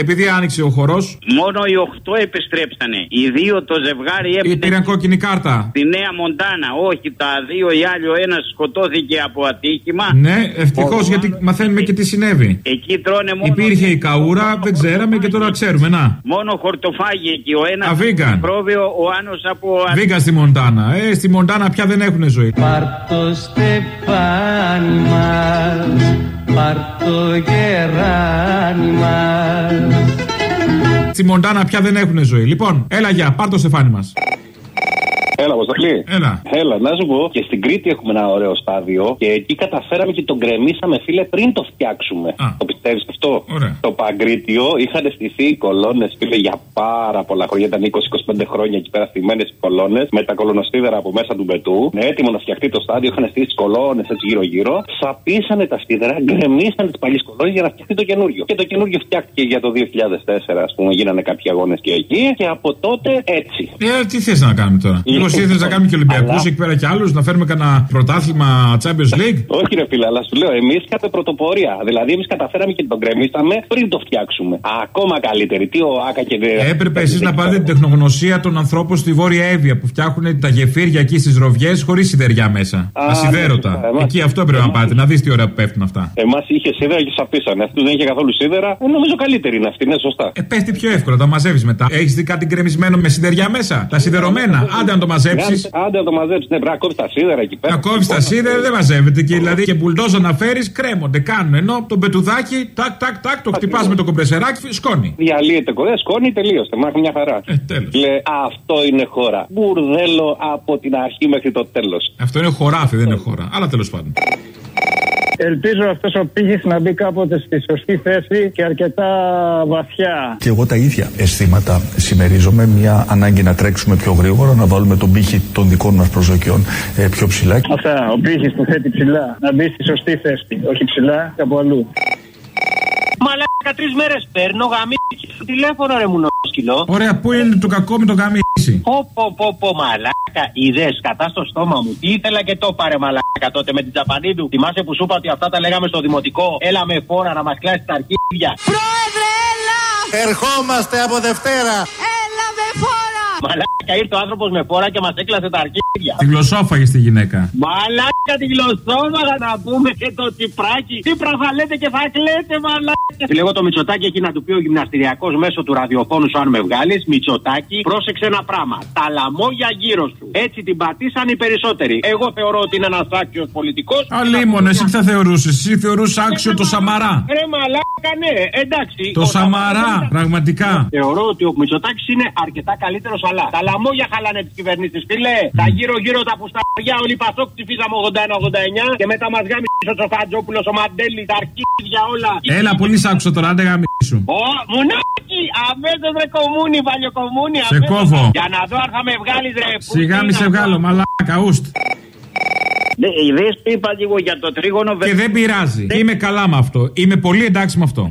Επειδή άνοιξε ο χορός, Μόνο οι 8 επιστρέψανε. Οι δύο το ζευγάρι έπαιρνε πήραν κόκκινη κάρτα. στη Νέα Μοντάνα. Όχι, τα δύο οι άλλοι, ο ένας σκοτώθηκε από ατύχημα. Ναι, ευτυχώς γιατί μαθαίνουμε και τι συνέβη. Εκεί τρώνε μόνο. Υπήρχε η καούρα, δεν ξέραμε και τώρα ξέρουμε. Να. Μόνο χορτοφάγι εκεί. Ο ένας Α, vegan. πρόβειο, ο άλλος από. Βγήκα στη Μοντάνα. Ε, στη Μοντάνα πια δεν έχουν ζωή. Πάρ' το στεφάνι μας, πάρ' το γεράνι μας. Στη Μοντάνα πια δεν έχουν ζωή. Λοιπόν, έλα για, πάρ το στεφάνι μας. Έλα, Αποστολή. Έλα. Έλα, να σου πω. Και στην Κρήτη έχουμε ένα ωραίο στάδιο και εκεί καταφέραμε και τον γκρεμίσαμε, φίλε, πριν το φτιάξουμε. Το πιστεύεις αυτό; Ωραία. Το Παγκρίτιο είχαν στηθεί οι κολόνες, φίλε, για πάρα πολλά χρόνια. Ήταν 20-25 χρόνια εκεί πέρα στημένες οι κολόνες με τα κολονοστίδερα από μέσα του μπετού. Ναι, έτοιμο να φτιαχτεί το στάδιο, είχαν στήσει τις κολόνες έτσι γύρω-γύρω. Σαπίσανε τα στίδερα, γκρεμίσανε τις παλιές κολόνες για να φτιαχτεί το καινούριο. Και το καινούριο φτιάχτηκε για το 2004, ας πούμε, γίνανε κάποιοι αγώνες και εκεί. Και από τότε έτσι. Ε, τι θες να κάνουμε τώρα; Λίγο εσύ ήθελε να κάνουμε και Ολυμπιακούς Αλλά- εκεί πέρα και άλλους, να φέρουμε κανένα πρωτάθλημα Champions League. Όχι, ρε φίλε, αλλά σου λέω, εμείς είχαμε πρωτοπορία. Δηλαδή, εμείς καταφέραμε και τον κρεμίσαμε πριν το φτιάξουμε. Ακόμα καλύτερη. Τι ο Άκα και δε. Έπρεπε εσείς να πάρετε την τεχνογνωσία των ανθρώπων στη Βόρεια Εύβοια που φτιάχνουν τα γεφύρια εκεί στις ροβιέ χωρίς σιδεριά μέσα. Α, Ασυδέρωτα. ναι, σωστά. Εκεί αυτό έπρεπε να πάτε, να δεις τι ώρα που πέφτουν αυτά. Εμάς είχε σίδερα και σαπίσανε. Αυτούς δεν είχε καθόλου σίδερα. Ε, νομίζω καλύτερη είναι αυτή, ναι, σωστά. Ε, πέφτει πιο εύκολα, τα μαζεύεις μετά. Έχεις δει κάτι γκρεμισμένο με σιδεριά μέσα; Τα σιδερωμένα; Άντε να το μαζέψεις. Άντε να το μαζέψεις. Ναι, πρέπει να κόβει τα σίδερα εκεί πέρα. Να κόβει τα σίδερα δεν μαζεύεται. Και δηλαδή και μπουλντόζα να φέρεις κρέμονται. Κάνουν. Ενώ το μπετουδάκι, τάκ, τάκ, τάκ, το χτυπάς με το κομπρεσεράκι, σκόνη. Διαλύεται κοντά, σκόνη, τελείωσε. Μάχη μια χαρά. Ε, τέλος. Λε, αυτό είναι χώρα. Μπουρδέλο από την αρχή μέχρι το τέλος. Αυτό είναι χωράφι, δεν είναι χώρα. Αλλά τέλος πάντων. Ελπίζω αυτός ο πύχης να μπει κάποτε στη σωστή θέση και αρκετά βαθιά. Και εγώ τα ίδια αισθήματα συμμερίζομαι. Μια ανάγκη να τρέξουμε πιο γρήγορα, να βάλουμε τον πύχη των δικών μας προσδοκιών ε, πιο ψηλά. Αυτά. Ο πύχης που θέτει ψηλά. Να μπει στη σωστή θέση. Όχι ψηλά, κάπου αλλού. Μαλάκα τρεις μέρες παίρνω γαμίτσι στο τηλέφωνο ρε μου σκυλό. Ωραία, πού είναι το κακό με το γαμίσι. Πω πω πω πω μαλάκα είδες κατά στο στόμα μου. Τι ήθελα και το πάρε μαλάκα τότε με την Τζαπανίδου. Θυμάσαι που σου είπα ότι αυτά τα λέγαμε στο δημοτικό. Έλα με φόρα να μας κλάσεις τα αρχίδια. Πρόεδρε, έλα! Ερχόμαστε από Δευτέρα. Έλα με φόρα! Μαλάκα ήρθε ο άνθρωπος με φόρα και μας έκλασε τα αρχίδια. Τη γλωσσόφαγε τη γυναίκα. Μαλάκα τη γλωσσόμαγα να πούμε και το τσιπράκι. Τι θα λέτε και θα κλαίτε μαλάκα. Τη λέγω το Μητσοτάκι έχει να του πει ο γυμναστηριακός μέσω του ραδιοφώνου σου αν με βγάλεις. Μητσοτάκι, πρόσεξε ένα πράγμα. Τα λαμόγια γύρω σου. Έτσι την πατήσαν οι περισσότεροι. Εγώ θεωρώ ότι είναι ένας άξιος πολιτικός. Αλίμονο, εσύ τι θα θεωρούσες. Εσύ θεωρούσες άξιο το Σαμαρά. Ρε μαλάκα, ναι, εντάξει. Το Ο Σαμαρά, πραγματικά. Θεωρώ ότι ο Μητσοτάκης είναι αρκετά καλύτερος, αλλά τα λαμόγια χαλάνε τις κυβερνήσεις. Φίλε, τα γύρω-γύρω τα πουσταριά, όλοι οι Πασόκ ψηφίσαμε 81-89 και μετά μας γάμισε ο Τσοφατζόπουλο, ο Μαντέλη, τα αρχίδια όλα. Έλα, πολύ σ' άκουσα τώρα, άντε γαμίσου. Ω, μουνάκι! Αμέσως ρε κομμούνι, παλιοκομμούνι. Σε αμέσως. κόβω. Για να δω αν θα με βγάλεις ρε. Σιγά μη σε βγάλω, μαλάκα, ουστ. Ναι, ιδέε που είπα λίγο για το τρίγωνο. Και δεν πειράζει. Είμαι καλά με αυτό. Είμαι πολύ εντάξει με αυτό.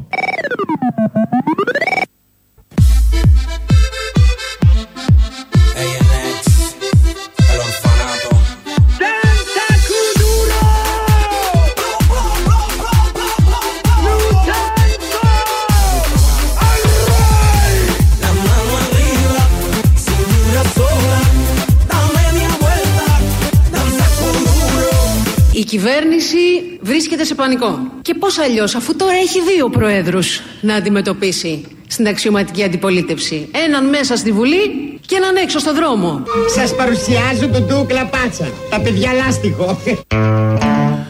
Κυβέρνηση βρίσκεται σε πανικό. Και πώς αλλιώς, αφού τώρα έχει δύο προέδρους να αντιμετωπίσει στην αξιωματική αντιπολίτευση. Έναν μέσα στη Βουλή και έναν έξω στο δρόμο. Σας παρουσιάζω τον Ντούκλα Πάτσα. Τα παιδιά λάστιχο.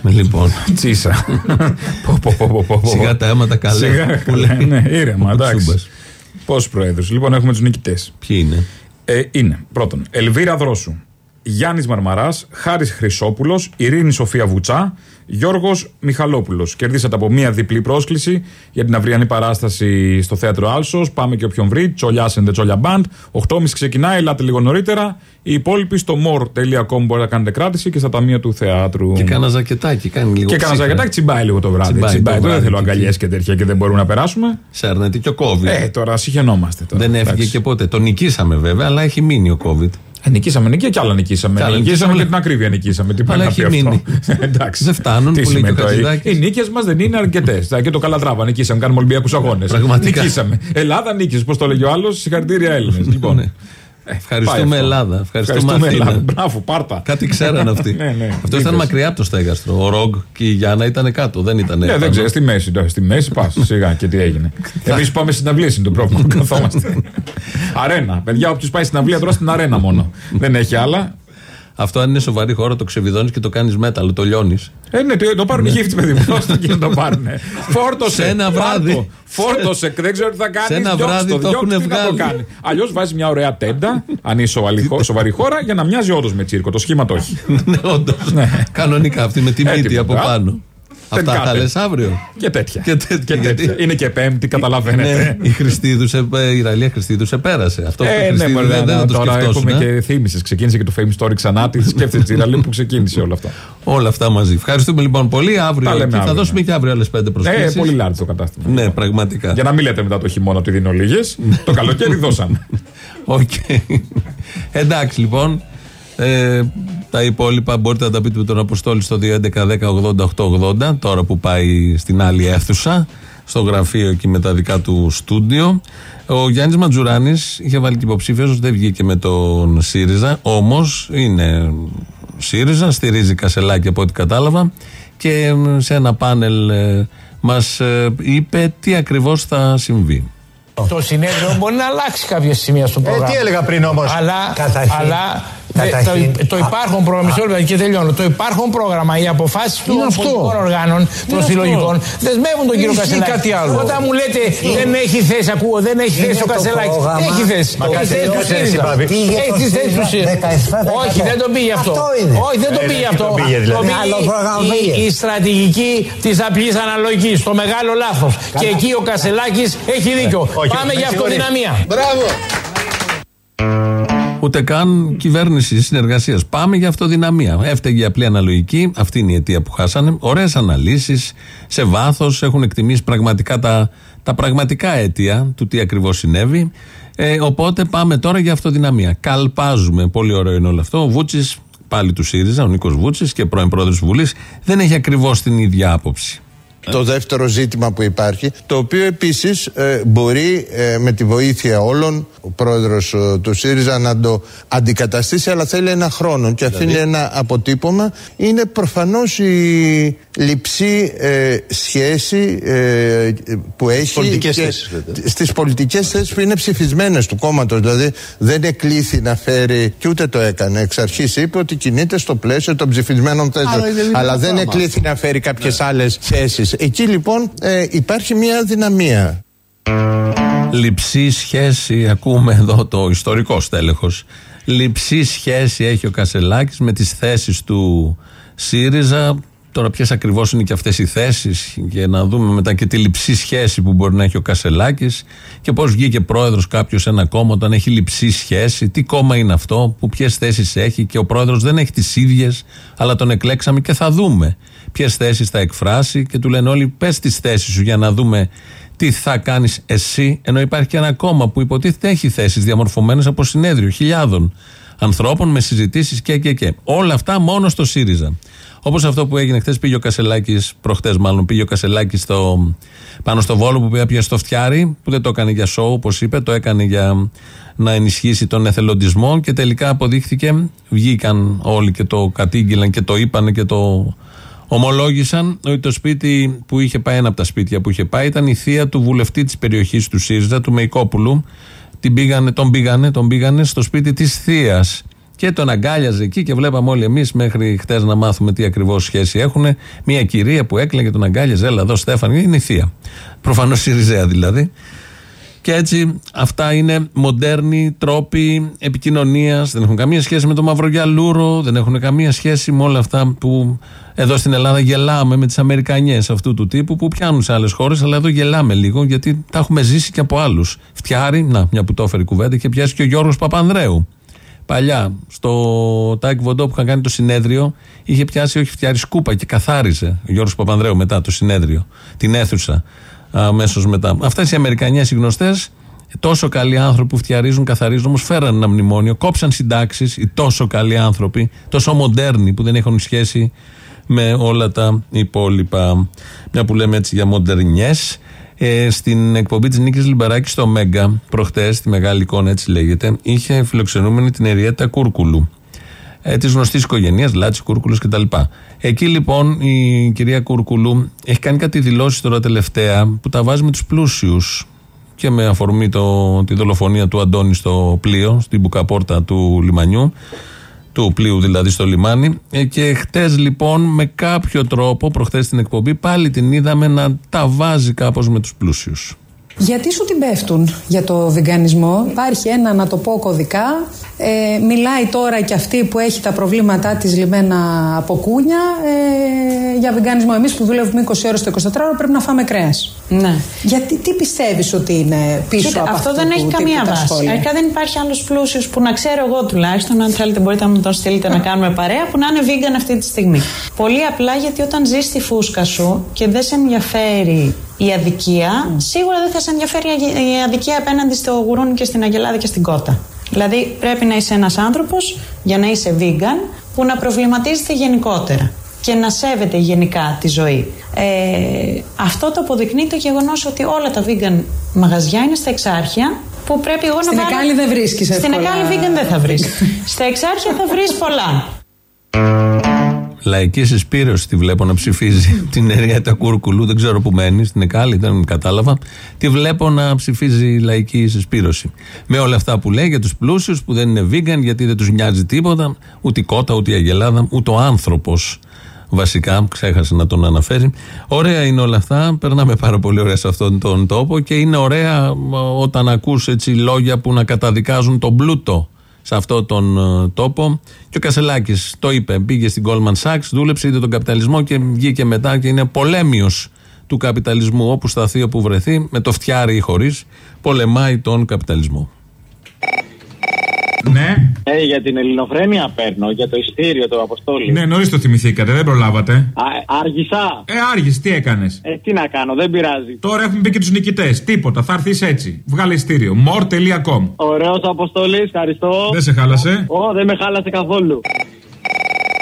Λοιπόν. Τσίσα. [laughs] Πω, πω, πω, πω, πω, πω. Σιγά τα αίματα καλέ. Σιγά, Που λέει. [laughs] ναι, ήρεμα, Ο εντάξει. Κουτσούμπας. Πόσου προέδρου. Λοιπόν, έχουμε τους νικητές. Ποιοι είναι; Ε, είναι πρώτον Ελβίρα Δρόσου, Γιάννης Μαρμαράς, Χάρης Χρυσόπουλος, Ειρήνη Σοφία Βουτσά, Γιώργος Μιχαλόπουλος. Κερδίσατε από μία διπλή πρόσκληση για την αυριανή παράσταση στο θέατρο Άλσος. Πάμε και όποιον βρει. Τσολιά and the Τσόλια Band. 8.30 ξεκινάει, ελάτε λίγο νωρίτερα. Οι υπόλοιποι στο more.com μπορεί να κάνετε κράτηση και στα ταμεία του θεάτρου. Και κάνα ζακετάκι, κάνει λίγο Και κάνα ψύχρα. ζακετάκι τσιμπάει λίγο το βράδυ. Τσιμπάει Τσιμπάει, το τώρα δεν βράδυ θέλω και αγκαλιές και τέτοια και δεν μπορούμε να περάσουμε. Σέρνεται και ο COVID. Ε, τώρα συχαινόμαστε τώρα. Δεν έφυγε Εντάξει. και ποτέ. Το νικήσαμε βέβαια, αλλά έχει μείνει ο COVID. Ε, νικήσαμε, νικήσαμε και άλλα νικήσαμε. Κι άλλα νικήσαμε νικήσαμε, και την ακρίβεια νικήσαμε. Τι πάει Αλλά να έχει πει αυτό; μείνει. [laughs] Εντάξει. [laughs] Δεν φτάνουν, Τι που λέει και ο σημαίνει το- Χατζηδάκης. Οι νίκες μας δεν είναι αρκετές. Και το Καλατράβα νικήσαμε, κάνουμε Ολυμπιακούς αγώνες. Πραγματικά. Νικήσαμε. Ελλάδα νίκησε, πώς το λέγει ο άλλος. Συγχαρητήρια Έλληνες. λοιπόν. Ναι. Ευχαριστούμε αυτό. Ελλάδα. Ευχαριστούμε, Ευχαριστούμε Αθήνα. Ελλάδα. Μπράβο, πάρτα. Κάτι ξέραν αυτοί. Ναι, ναι. Αυτό ήταν Είδες. μακριά από το στέγαστρο. Ο Ρογ και η Γιάννα ήταν κάτω. Δεν ήταν. Ναι, δεν πάνω. ξέρεις, στη μέση. τώρα. Στη μέση πας. Σιγά και τι έγινε. Εμείς πάμε στην αυλή, είναι το πρόβλημα. Καθόμαστε. [laughs] αρένα. Παιδιά, όποιος πάει στην αυλή, τώρα στην αρένα μόνο. δεν έχει άλλα. Αυτό αν είναι σοβαρή χώρα το ξεβιδώνεις και το κάνεις μέταλλο, το λιώνεις. Ε, ναι, το, το πάρουν οι γύφτοι, παιδί μου. [laughs] Δώστε και να το πάρουν. Φόρτωσε. Σε ένα βράδυ. Πάρ' το. Φόρτωσε. Δεν ξέρω τι θα κάνει. Σε ένα βράδυ το έχουν βγάλει. Αλλιώς βάζει μια ωραία τέντα, αν είναι σοβαρή, χω- σοβαρή χώρα, για να μοιάζει όντως με τσίρκο. Το σχήμα το έχει. [laughs] ναι, όντως. Κανονικά αυτή με τη μύτη Έτοιμο, από α. πάνω. Αυτά Τελικά, θα λες τε- αύριο. Και τέτοια. Και τέτοια. Και τέτοια. γιατί- Είναι και πέμπτη, καταλαβαίνετε. Ναι, η Χριστίδου, η Ραλία Χριστίδου σε πέρασε. Αυτό που η Ε, ναι, Χριστίδου μωρέ, δεν να- θα το τώρα σκεφτόσουν. έχουμε ε. και θύμησες. Ξεκίνησε και το Fame Story ξανά. Τι [laughs] σκέφτεται Τζιραλή που ξεκίνησε όλα αυτά. Όλα αυτά μαζί. Ευχαριστούμε λοιπόν πολύ. Αύριο Τα λέμε εκεί θα αύριο, δώσουμε και αύριο άλλες πέντε Ε, προσκλήσεις. πολύ λάρτ το κατάστημα. Ναι, πραγματικά. Για να μην λέτε μετά το χειμώνα ότι δίνω λίγε. το καλοκαίρι [laughs] δώσαμε. Οκ. Εντάξει λοιπόν. Ε, τα υπόλοιπα μπορείτε να τα πείτε με τον Αποστόλη στο 2.11.10.80.880 τώρα που πάει στην άλλη αίθουσα στο γραφείο εκεί με τα δικά του στούντιο. Ο Γιάννης Ματζουράνης είχε βάλει και υποψήφιος, δεν βγήκε με τον ΣΥΡΙΖΑ, όμως είναι ΣΥΡΙΖΑ, στηρίζει Κασελάκη από ό,τι κατάλαβα και σε ένα πάνελ ε, μας ε, είπε τι ακριβώς θα συμβεί. Το συνέδριο μπορεί να αλλάξει κάποια σημεία στο πρόγραμμα. Ε, τι έλεγα πριν όμως; Αλλά, Καταρχήν. αλλά δε- Καταρχήν. το, το υπάρχον πρόγραμμα, μισό λεπτό και τελειώνω. Το υπάρχον πρόγραμμα, οι αποφάσεις των Είναι αυτό. πολιτικών οργάνων, των αυτό. συλλογικών, δεσμεύουν τον Δεν κύριο ισχύει Κασελάκη. κάτι άλλο. Όταν μου λέτε δεν έχει θέση, ακούω, δεν έχει Είναι θέση ο το Κασελάκης. πρόγραμμα. Έχει θέση; Μα Έχει κάτσε, θέση του δώσε, ΣΥΡΙΖΑ. Συμπάβη. Πήγε Έχει το τη θέση του ΣΥΡΙΖΑ ΣΥΡΙΖΑ. 17%. Όχι, δεν τον πήγε αυτό. Αυτό είναι. Όχι, δεν τον Ε, πήγε δεν αυτό. τον πήγε, δηλαδή. Το πήγε Άλλο πρόγραμμα η- πήγε. η στρατηγική της απλής αναλογικής. Το μεγάλο λάθος. Και εκεί ο Κασελάκης έχει δίκιο. όχι, Πάμε με για συγχωρείς. αυτοδυναμία. Μπράβο. Ούτε καν κυβέρνηση συνεργασίας. Πάμε για αυτοδυναμία. Έφταιγε η απλή αναλογική. Αυτή είναι η αιτία που χάσανε. Ωραίες αναλύσεις. Σε βάθος έχουν εκτιμήσει πραγματικά τα, τα πραγματικά αίτια του τι ακριβώς συνέβη. Ε, οπότε πάμε τώρα για αυτοδυναμία. Καλπάζουμε. Πολύ ωραίο είναι όλο αυτό. Ο Βούτσης, πάλι του ΣΥΡΙΖΑ, ο Νίκος Βούτσης και πρώην πρόεδρος της Βουλής, δεν έχει ακριβώς την ίδια άποψη. Το δεύτερο ζήτημα που υπάρχει, το οποίο επίσης ε, μπορεί ε, με τη βοήθεια όλων ο πρόεδρος ε, του ΣΥΡΙΖΑ να το αντικαταστήσει, αλλά θέλει ένα χρόνο και αφήνει ένα αποτύπωμα. Είναι προφανώς η λειψή ε, σχέση ε, που έχει πολιτικές και θέσεις, λέτε. στις πολιτικές θέσεις που είναι ψηφισμένες του κόμματος. Δηλαδή δεν εκλήθη να φέρει και ούτε το έκανε. Εξ αρχής είπε ότι κινείται στο πλαίσιο των ψηφισμένων θέσεων. Άρα είναι λίγο Αλλά δεν πράγμα. εκλήθη να φέρει κάποιες άλλες θέσεις. Εκεί λοιπόν ε, υπάρχει μια δυναμία. Λειψή σχέση, ακούμε εδώ το ιστορικό στέλεχος. Λειψή σχέση έχει ο Κασελάκης με τις θέσεις του ΣΥΡΙΖΑ. Τώρα ποιες ακριβώς είναι και αυτές οι θέσεις και να δούμε μετά και τη λειψή σχέση που μπορεί να έχει ο Κασελάκης και πώς βγήκε πρόεδρος κάποιος σε ένα κόμμα όταν έχει λειψή σχέση, τι κόμμα είναι αυτό, που ποιες θέσεις έχει και ο πρόεδρος δεν έχει τις ίδιες αλλά τον εκλέξαμε και θα δούμε ποιες θέσεις θα εκφράσει και του λένε όλοι πες τις θέσεις σου για να δούμε τι θα κάνεις εσύ, ενώ υπάρχει και ένα κόμμα που υποτίθεται έχει θέσεις διαμορφωμένες από συνέδριο χιλιάδων ανθρώπων με συζητήσεις και, και, και. Όλα αυτά μόνο στο ΣΥΡΙΖΑ. Όπως αυτό που έγινε χθες, πήγε ο Κασελάκης, προχτές μάλλον, πήγε ο Κασελάκης στο, πάνω στο Βόλο που πήγε στο φτιάρι, που δεν το έκανε για σοου, όπως είπε, το έκανε για να ενισχύσει τον εθελοντισμό και τελικά αποδείχθηκε, βγήκαν όλοι και το κατήγγυλαν και το είπαν και το ομολόγησαν ότι το σπίτι που είχε πάει, ένα από τα σπίτια που είχε πάει, ήταν η θεία του βουλευτή της περιοχής του ΣΥΡΙΖΑ, του Μεϊκόπουλου. Την πήγανε, τον, πήγανε, τον πήγανε στο σπίτι της θείας Και τον αγκάλιαζε εκεί και βλέπαμε όλοι εμείς μέχρι χτες να μάθουμε τι ακριβώς σχέση έχουν. Μια κυρία που έκλαιγε τον αγκάλιαζε, έλα εδώ Στέφανη, είναι η θεία. Προφανώς Σιριζέα δηλαδή. Και έτσι αυτά είναι μοντέρνοι τρόποι επικοινωνίας. Δεν έχουν καμία σχέση με το μαυρογιαλούρο, δεν έχουν καμία σχέση με όλα αυτά που εδώ στην Ελλάδα γελάμε με τις Αμερικανιές αυτού του τύπου που πιάνουν σε άλλες χώρες, αλλά εδώ γελάμε λίγο γιατί τα έχουμε ζήσει και από άλλους. Φτιάρι, να, μια που το έφερε η κουβέντα, είχε πιάσει και ο Γιώργος Παπανδρέου. Παλιά, στο Τάκ Βοντό που είχαν κάνει το συνέδριο, είχε πιάσει όχι φτιάρι σκούπα και καθάριζε ο Γιώργος Παπανδρέου μετά το συνέδριο, την αίθουσα αμέσως μετά. Αυτές οι Αμερικανιές οι γνωστές, τόσο καλοί άνθρωποι που φτιαρίζουν, καθαρίζουν, όμως φέραν ένα μνημόνιο, κόψαν συντάξεις, οι τόσο καλοί άνθρωποι, τόσο μοντέρνοι που δεν έχουν σχέση με όλα τα υπόλοιπα. Μια που λέμε έτσι για μοντερνιές. Ε, στην εκπομπή της Νίκης Λιμπαράκης στο Μέγκα, προχτές, τη μεγάλη εικόνα έτσι λέγεται, είχε φιλοξενούμενη την Εριέτα Κούρκουλου. Ε, της γνωστής οικογένειας, Λάτσι, Κούρκουλος κτλ. Εκεί λοιπόν η κυρία Κούρκουλου έχει κάνει κάτι δηλώσεις τώρα τελευταία που τα βάζει με τους πλούσιους και με αφορμή το, τη δολοφονία του Αντώνη στο πλοίο, στην μπουκαπόρτα του λιμανιού, του πλοίου δηλαδή στο λιμάνι. Ε, και χτες λοιπόν με κάποιο τρόπο, προχθές στην εκπομπή, πάλι την είδαμε να τα βάζει κάπως με τους πλούσιους. Γιατί σου την πέφτουν για το βιγκανισμό; Υπάρχει ένα, να το πω κωδικά. Ε, μιλάει τώρα και αυτή που έχει τα προβλήματά της λιμένα από κούνια ε, για βιγκανισμό. Εμείς που δουλεύουμε 20 ώρες το 24 ώρα πρέπει να φάμε κρέας. Ναι. Γιατί τι πιστεύεις ότι είναι πίσω Κοίτα, από αυτό αυτού δεν του έχει τύπου καμία τα βάση. σχόλια; Αρχικά δεν υπάρχει άλλος πλούσιος που να ξέρω εγώ τουλάχιστον. Αν θέλετε, μπορείτε να μου τον στείλετε να κάνουμε παρέα που να είναι vegan αυτή τη στιγμή. Πολύ απλά γιατί όταν ζεις στη φούσκα σου και δεν σε ενδιαφέρει η αδικία, σίγουρα δεν θα σε ενδιαφέρει η αγε- η αδικία απέναντι στο γουρούνι και στην αγελάδα και στην κότα. Δηλαδή πρέπει να είσαι ένας άνθρωπος για να είσαι vegan που να προβληματίζεται γενικότερα και να σέβεται γενικά τη ζωή. Ε, αυτό το αποδεικνύει το γεγονός ότι όλα τα vegan μαγαζιά είναι στα εξάρχεια που πρέπει εγώ Στην να βάλω... Εκάλη δεν βρίσκεις Στην εύκολα. Εκάλη vegan δεν θα βρεις. στα εξάρχεια θα βρεις πολλά. Λαϊκή συσπήρωση τη βλέπω να ψηφίζει [laughs] την Εριέτα Κούρκουλου. Δεν ξέρω που μένει, στην Εκάλη, δεν κατάλαβα. Τη βλέπω να ψηφίζει λαϊκή συσπήρωση. Με όλα αυτά που λέει για τους πλούσιους που δεν είναι vegan, γιατί δεν τους νοιάζει τίποτα, ούτε η κότα, ούτε η αγελάδα, ούτε ο άνθρωπος. Βασικά, ξέχασε να τον αναφέρει. Ωραία είναι όλα αυτά. Περνάμε πάρα πολύ ωραία σε αυτόν τον τόπο και είναι ωραία ε, όταν ακούς έτσι λόγια που να καταδικάζουν τον πλούτο σε αυτόν τον ε, τόπο. Και ο Κασελάκης το είπε. Πήγε στην Goldman Sachs, δούλεψε, είδε τον καπιταλισμό και βγήκε μετά και είναι πολέμιος του καπιταλισμού. Όπου σταθεί, όπου βρεθεί, με το φτιάρι ή χωρίς, πολεμάει τον καπιταλισμό. Ναι. Ε, για την ελληνοφρένεια παίρνω, για το ειστήριο του Αποστόλη. Ναι, νωρίς το θυμηθήκατε, δεν προλάβατε. Α, άργησα. Ε, άργησες, τι έκανες; Ε, τι να κάνω, δεν πειράζει. Τώρα έχουμε πει και τους νικητές. Τίποτα, θα έρθεις έτσι. Βγάλε ειστήριο. more.com. Ωραίος Αποστόλης, ευχαριστώ. Δεν σε χάλασε; Ω, δεν με χάλασε καθόλου.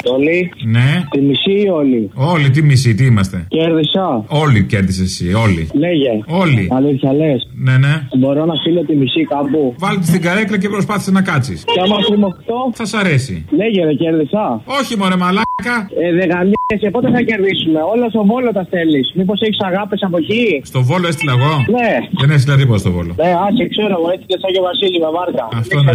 Αποστόλη. Ναι. Τη μισή ή όλη; Όλοι, τι μισή, τι είμαστε; Κέρδισα. Όλοι κέρδισε εσύ, όλοι. Λέγε. Όλοι. Αλήθεια λες. Ναι, ναι. Μπορώ να στείλω τη μισή κάπου; Βάλτε στην καρέκλα και προσπάθησε να κάτσεις. Και άμα πούμε 8. Θα σ' αρέσει. Λέγε, ρε, κέρδισα. Όχι, μωρέ, μαλάκα. Ε, δεν γαμιέσαι, πότε θα κερδίσουμε; Όλα στο βόλο τα στέλνεις. Μήπως έχεις αγάπες από εκεί; Στο βόλο έστειλα εγώ. Ναι. Δεν έστειλα τίποτα στο βόλο. Ναι, άσε, ξέρω εγώ, έτσι και σαν και ο Βασίλη με βάρκα. Αυτό ναι.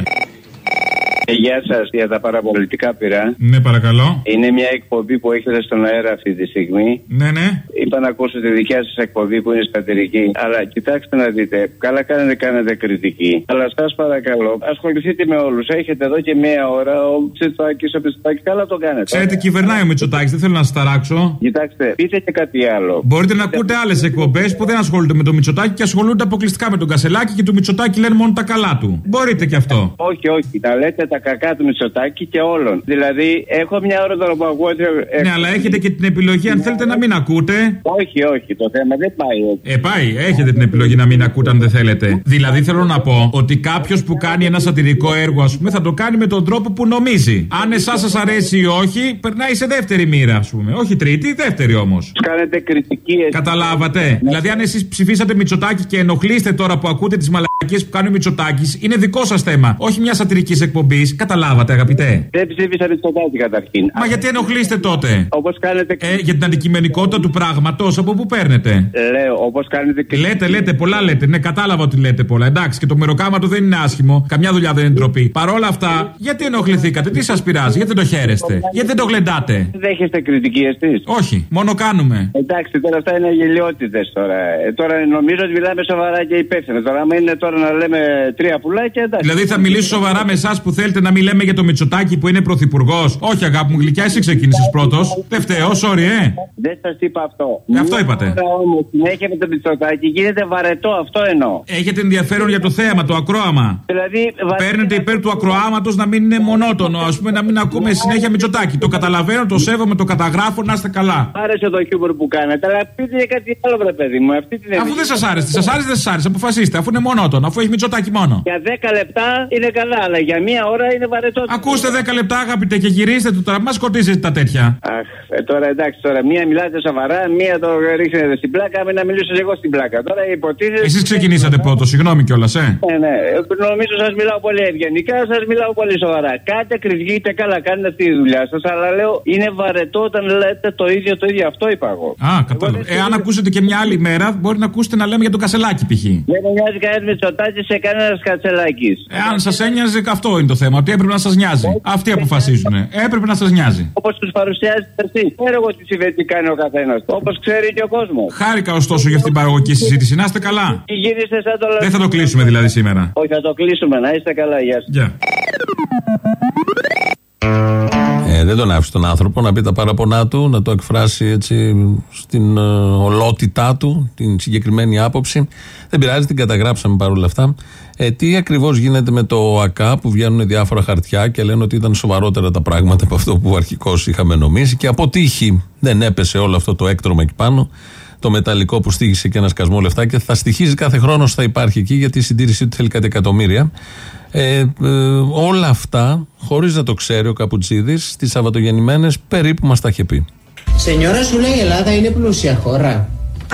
Ε, Γεια σας για τα παραπολιτικά πειρά. Ναι, παρακαλώ. Είναι μια εκπομπή που έχετε στον αέρα αυτή τη στιγμή. Ναι, ναι. Είπα να ακούσω τη δικιά σας εκπομπή που είναι σατυρική. Αλλά κοιτάξτε να δείτε, καλά κάνετε, κάνετε κριτική. Αλλά σας παρακαλώ, ασχοληθείτε με όλους. Έχετε εδώ και μία ώρα ο Τσιτσάκη, ο Πιστάκη, καλά το κάνετε. Ξέρετε, κυβερνάει ο Μητσοτάκης, δεν θέλω να σας ταράξω. Κοιτάξτε, πείτε και κάτι άλλο. Μπορείτε να ακούτε άλλες εκπομπές που δεν ασχολούνται με το Μητσοτάκη και ασχολούνται αποκλειστικά με τον Κασελάκη και του Μητσοτάκη λένε μόνο τα καλά του. Μπορείτε και αυτό. Όχι, όχι. Να λέτε τα κακά του Μητσοτάκη και όλων. Δηλαδή, έχω μια ώρα τώρα που ακούω. ε, Ναι, αλλά έχετε και την επιλογή αν θέλετε να μην ακούτε. Όχι, όχι. Το θέμα δεν πάει έτσι. Ε, πάει. Έχετε την επιλογή να μην ακούτε αν δεν θέλετε. Δηλαδή θέλω να πω ότι κάποιος που κάνει ένα σατυρικό έργο, ας πούμε, θα το κάνει με τον τρόπο που νομίζει. Αν εσάς σας αρέσει ή όχι, περνάει σε δεύτερη μοίρα, ας πούμε. Όχι τρίτη, δεύτερη όμως. Κάνετε κριτική. Καταλάβατε. Δηλαδή, αν εσείς ψηφίσατε Μητσοτάκη και ενοχλείστε τώρα που ακούτε τις μαλακίε μαλακίε που κάνει ο Μητσοτάκης είναι δικό σας θέμα. Όχι μια σατυρικής εκπομπής. Καταλάβατε, αγαπητέ. Δεν ψήφισα Μητσοτάκη καταρχήν. Μα γιατί ενοχλείστε τότε; Όπως κάνετε. Ε, για την αντικειμενικότητα του πράγματος, από πού παίρνετε; Λέω, όπως κάνετε. Λέτε, λέτε, πολλά λέτε. Ναι, κατάλαβα ότι λέτε πολλά. Εντάξει, και το μεροκάματο δεν είναι άσχημο. Καμιά δουλειά δεν είναι ντροπή. Παρ' όλα αυτά, γιατί ενοχληθήκατε, τι σας πειράζει, γιατί δεν το χαίρεστε, γιατί δεν το γλεντάτε; Δέχεστε κριτική εσεί. Όχι, μόνο κάνουμε. Εντάξει, τώρα αυτά είναι γελιότητες τώρα. Ε, τώρα νομίζω ότι μιλάμε σοβαρά και υπεύθυνα. Τώρα, άμα είναι τώρα να λέμε τρία πουλάκια, εντάξει. Δηλαδή θα μιλήσω σοβαρά με εσάς που θέλετε να μην λέμε για το Μητσοτάκι που είναι πρωθυπουργός. Όχι, αγάπη μου γλυκιά, εσύ ξεκίνησες πρώτος. Δεν φταίω, sorry, ε. Δεν σας είπα αυτό. Αυτό είπατε. Όμως συνέχεια με το Μητσοτάκι γίνεται βαρετό, αυτό εννοώ. Έχετε ενδιαφέρον για το θέαμα, το ακρόαμα. Δηλαδή, Παίρνετε υπέρ του ακροάματος να μην είναι μονότονο, ας πούμε, να μην ακούμε συνέχεια Μητσοτάκι. Το καταλαβαίνω, το σέβομαι, το καταγράφω, να είστε καλά. άρεσε το χιούμορ που κάνετε, αλλά πείτε για κάτι άλλο, βρε παιδί μου. Αυτή την Αφού δεν σας άρεσε, σας άρεσε, δεν σας άρεσε, αποφασίστε, αφού είναι μονότονο, αφού έχει Μητσοτάκι μόνο. Για 10 λεπτά είναι καλά, αλλά για μία ώρα είναι βαρετό. Ακούστε 10 λεπτά, αγαπητέ, και γυρίστε του τώρα, μα σκοτίζετε τα τέτοια. Αχ, ε, τώρα εντάξει, τώρα μία μιλάτε σοβαρά, μία το ρίχνετε στην πλάκα, με να μιλήσω εγώ στην πλάκα. Τώρα υποτίθεται. Εσείς ξεκινήσατε πρώτο, συγγνώμη κιόλας, ε. Ναι, ναι. Ε, Νομίζω σας μιλάω πολύ ευγενικά, σας μιλάω πολύ σοβαρά. Κάτε κριτικείτε καλά, κάνετε αυτή τη δουλειά σας, αλλά λέω είναι βαρετό όταν λέτε το ίδιο το ίδιο. Αυτό είπα εγώ. Α, κατάλαβα. Ε, αν ακούσετε και μια άλλη μέρα, μπορεί να ακούσετε να λέμε για τον Κασελάκη π.χ. Δεν με νοιάζει κανένας Μητσοτάκη σε κανένας κατσελάκη. Ε, αν σας ένοιαζε, αυτό είναι το θέμα. Ότι έπρεπε να σας νοιάζει. Αυτοί αποφασίζουν. Έπρεπε να σας νοιάζει. Όπως τους παρουσιάζετε εσείς. Ξέρω εγώ τι συμβαίνει, τι κάνει ο καθένας. Όπως ξέρει και ο κόσμος. Χάρηκα ωστόσο για αυτήν την παραγωγική συζήτηση. Να είστε καλά. Γύριστε σαν το Δεν θα το κλείσουμε δηλαδή σήμερα. Όχι, θα το κλείσουμε. Να είστε καλά, γεια σας. Γεια. Ε, δεν τον άφησε τον άνθρωπο να πει τα παραπονά του, να το εκφράσει έτσι στην ε, ολότητά του, την συγκεκριμένη άποψη. Δεν πειράζει, την καταγράψαμε παρόλα αυτά. Ε, τι ακριβώς γίνεται με το ΑΚΑ που βγαίνουν διάφορα χαρτιά και λένε ότι ήταν σοβαρότερα τα πράγματα από αυτό που αρχικώς είχαμε νομίσει και από τύχη δεν έπεσε όλο αυτό το έκτρωμα εκεί πάνω. Το μεταλλικό που στήγησε και ένα σκασμό λεφτά και θα στοιχίζει κάθε χρόνος θα υπάρχει εκεί γιατί η συντήρησή του θέλει κάτι εκατομμύρια. Ε, ε, όλα αυτά, χωρίς να το ξέρει ο Καπουτσίδης, στις Σαββατογεννημένες περίπου μας τα είχε πει. Σενιόρα σου λέει η Ελλάδα είναι πλούσια χώρα.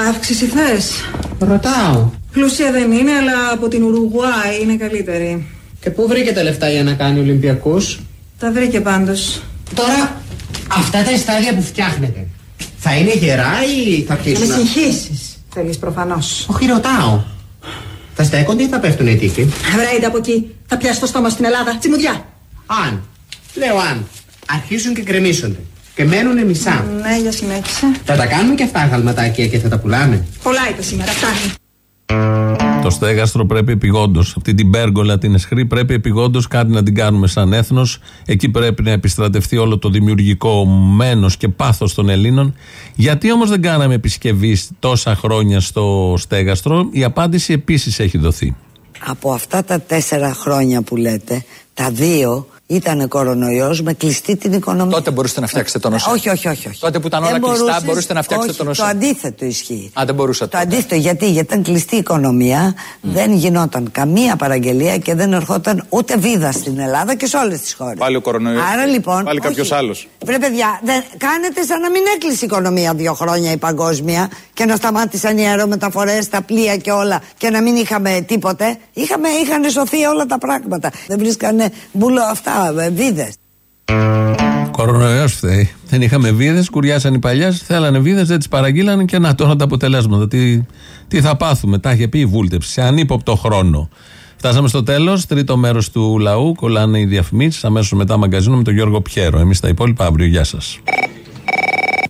Αύξηση θες; Ρωτάω. Πλούσια δεν είναι, αλλά από την Ουρουγουάη είναι καλύτερη. Και πού βρήκε τα λεφτά για να κάνει Ολυμπιακούς; Τα βρήκε πάντως. Τώρα, αυτά τα στάδια που φτιάχνετε, θα είναι γερά ή θα Να κλείσουν; με συγχύσεις, θέλεις προφανώς. Όχι, ρωτάω. Θα στέκονται ή θα πέφτουν οι τείχοι. Βρέιντε από εκεί, θα πιάσει το στόμα στην Ελλάδα. Τσιμουδιά. Αν, λέω αν, αρχίσουν και κρεμίσονται και μένουν μισά. Ναι, για συνέχισε. Θα τα κάνουμε και αυτά γαλματάκια και θα τα πουλάμε. Πολλά είπε σήμερα, φτάνει. Το στέγαστρο πρέπει επιγόντως. Αυτή την πέργολα την εσχρή πρέπει επιγόντως κάτι να την κάνουμε σαν έθνος. Εκεί πρέπει να επιστρατευτεί όλο το δημιουργικό μένος και πάθος των Ελλήνων. Γιατί όμως δεν κάναμε επισκευή τόσα χρόνια στο στέγαστρο, η απάντηση επίσης έχει δοθεί. Από αυτά τα τέσσερα χρόνια που λέτε, τα δύο ήταν κορονοϊός με κλειστή την οικονομία. Τότε μπορούσατε να φτιάξετε το νοσό. Όχι, όχι, όχι. όχι. Τότε που ήταν όλα Δεν κλειστά, μπορούσες- μπορούσατε να φτιάξετε όχι, το νοσό. Το αντίθετο ισχύει. Α, δεν μπορούσατε. Το αντίθετο, γιατί, γιατί ήταν κλειστή η οικονομία, δεν γινόταν καμία παραγγελία και δεν ερχόταν ούτε βίδα στην Ελλάδα και σε όλες τις χώρες. Πάλι ο κορονοϊός. Άρα λοιπόν. Πάλι κάποιος όχι. άλλος. Βρε παιδιά, δεν, κάνετε σαν να μην έκλεισε η οικονομία δύο χρόνια η παγκόσμια και να σταμάτησαν οι αερομεταφορές, τα πλοία και όλα και να μην είχαμε τίποτε. Είχαμε, είχαν σωθεί όλα τα πράγματα. Δεν βρίσκανε μπουλο αυτά, βίδες. Κορονοϊός φταίει. Δεν είχαμε βίδες, κουριάσαν οι παλιές, θέλανε βίδες, δεν τις παραγγείλανε και να τώρα τα αποτελέσματα. Τι, τι θα πάθουμε, τα είχε πει η βούλτεψη, σε ανύποπτο χρόνο. Φτάσαμε στο τέλος, τρίτο μέρος του λαού. Κολλάνε οι διαφημίσεις. Αμέσως μετά μαγκαζίνο με τον Γιώργο Πιέρο. Εμείς τα υπόλοιπα αύριο. Γεια σας.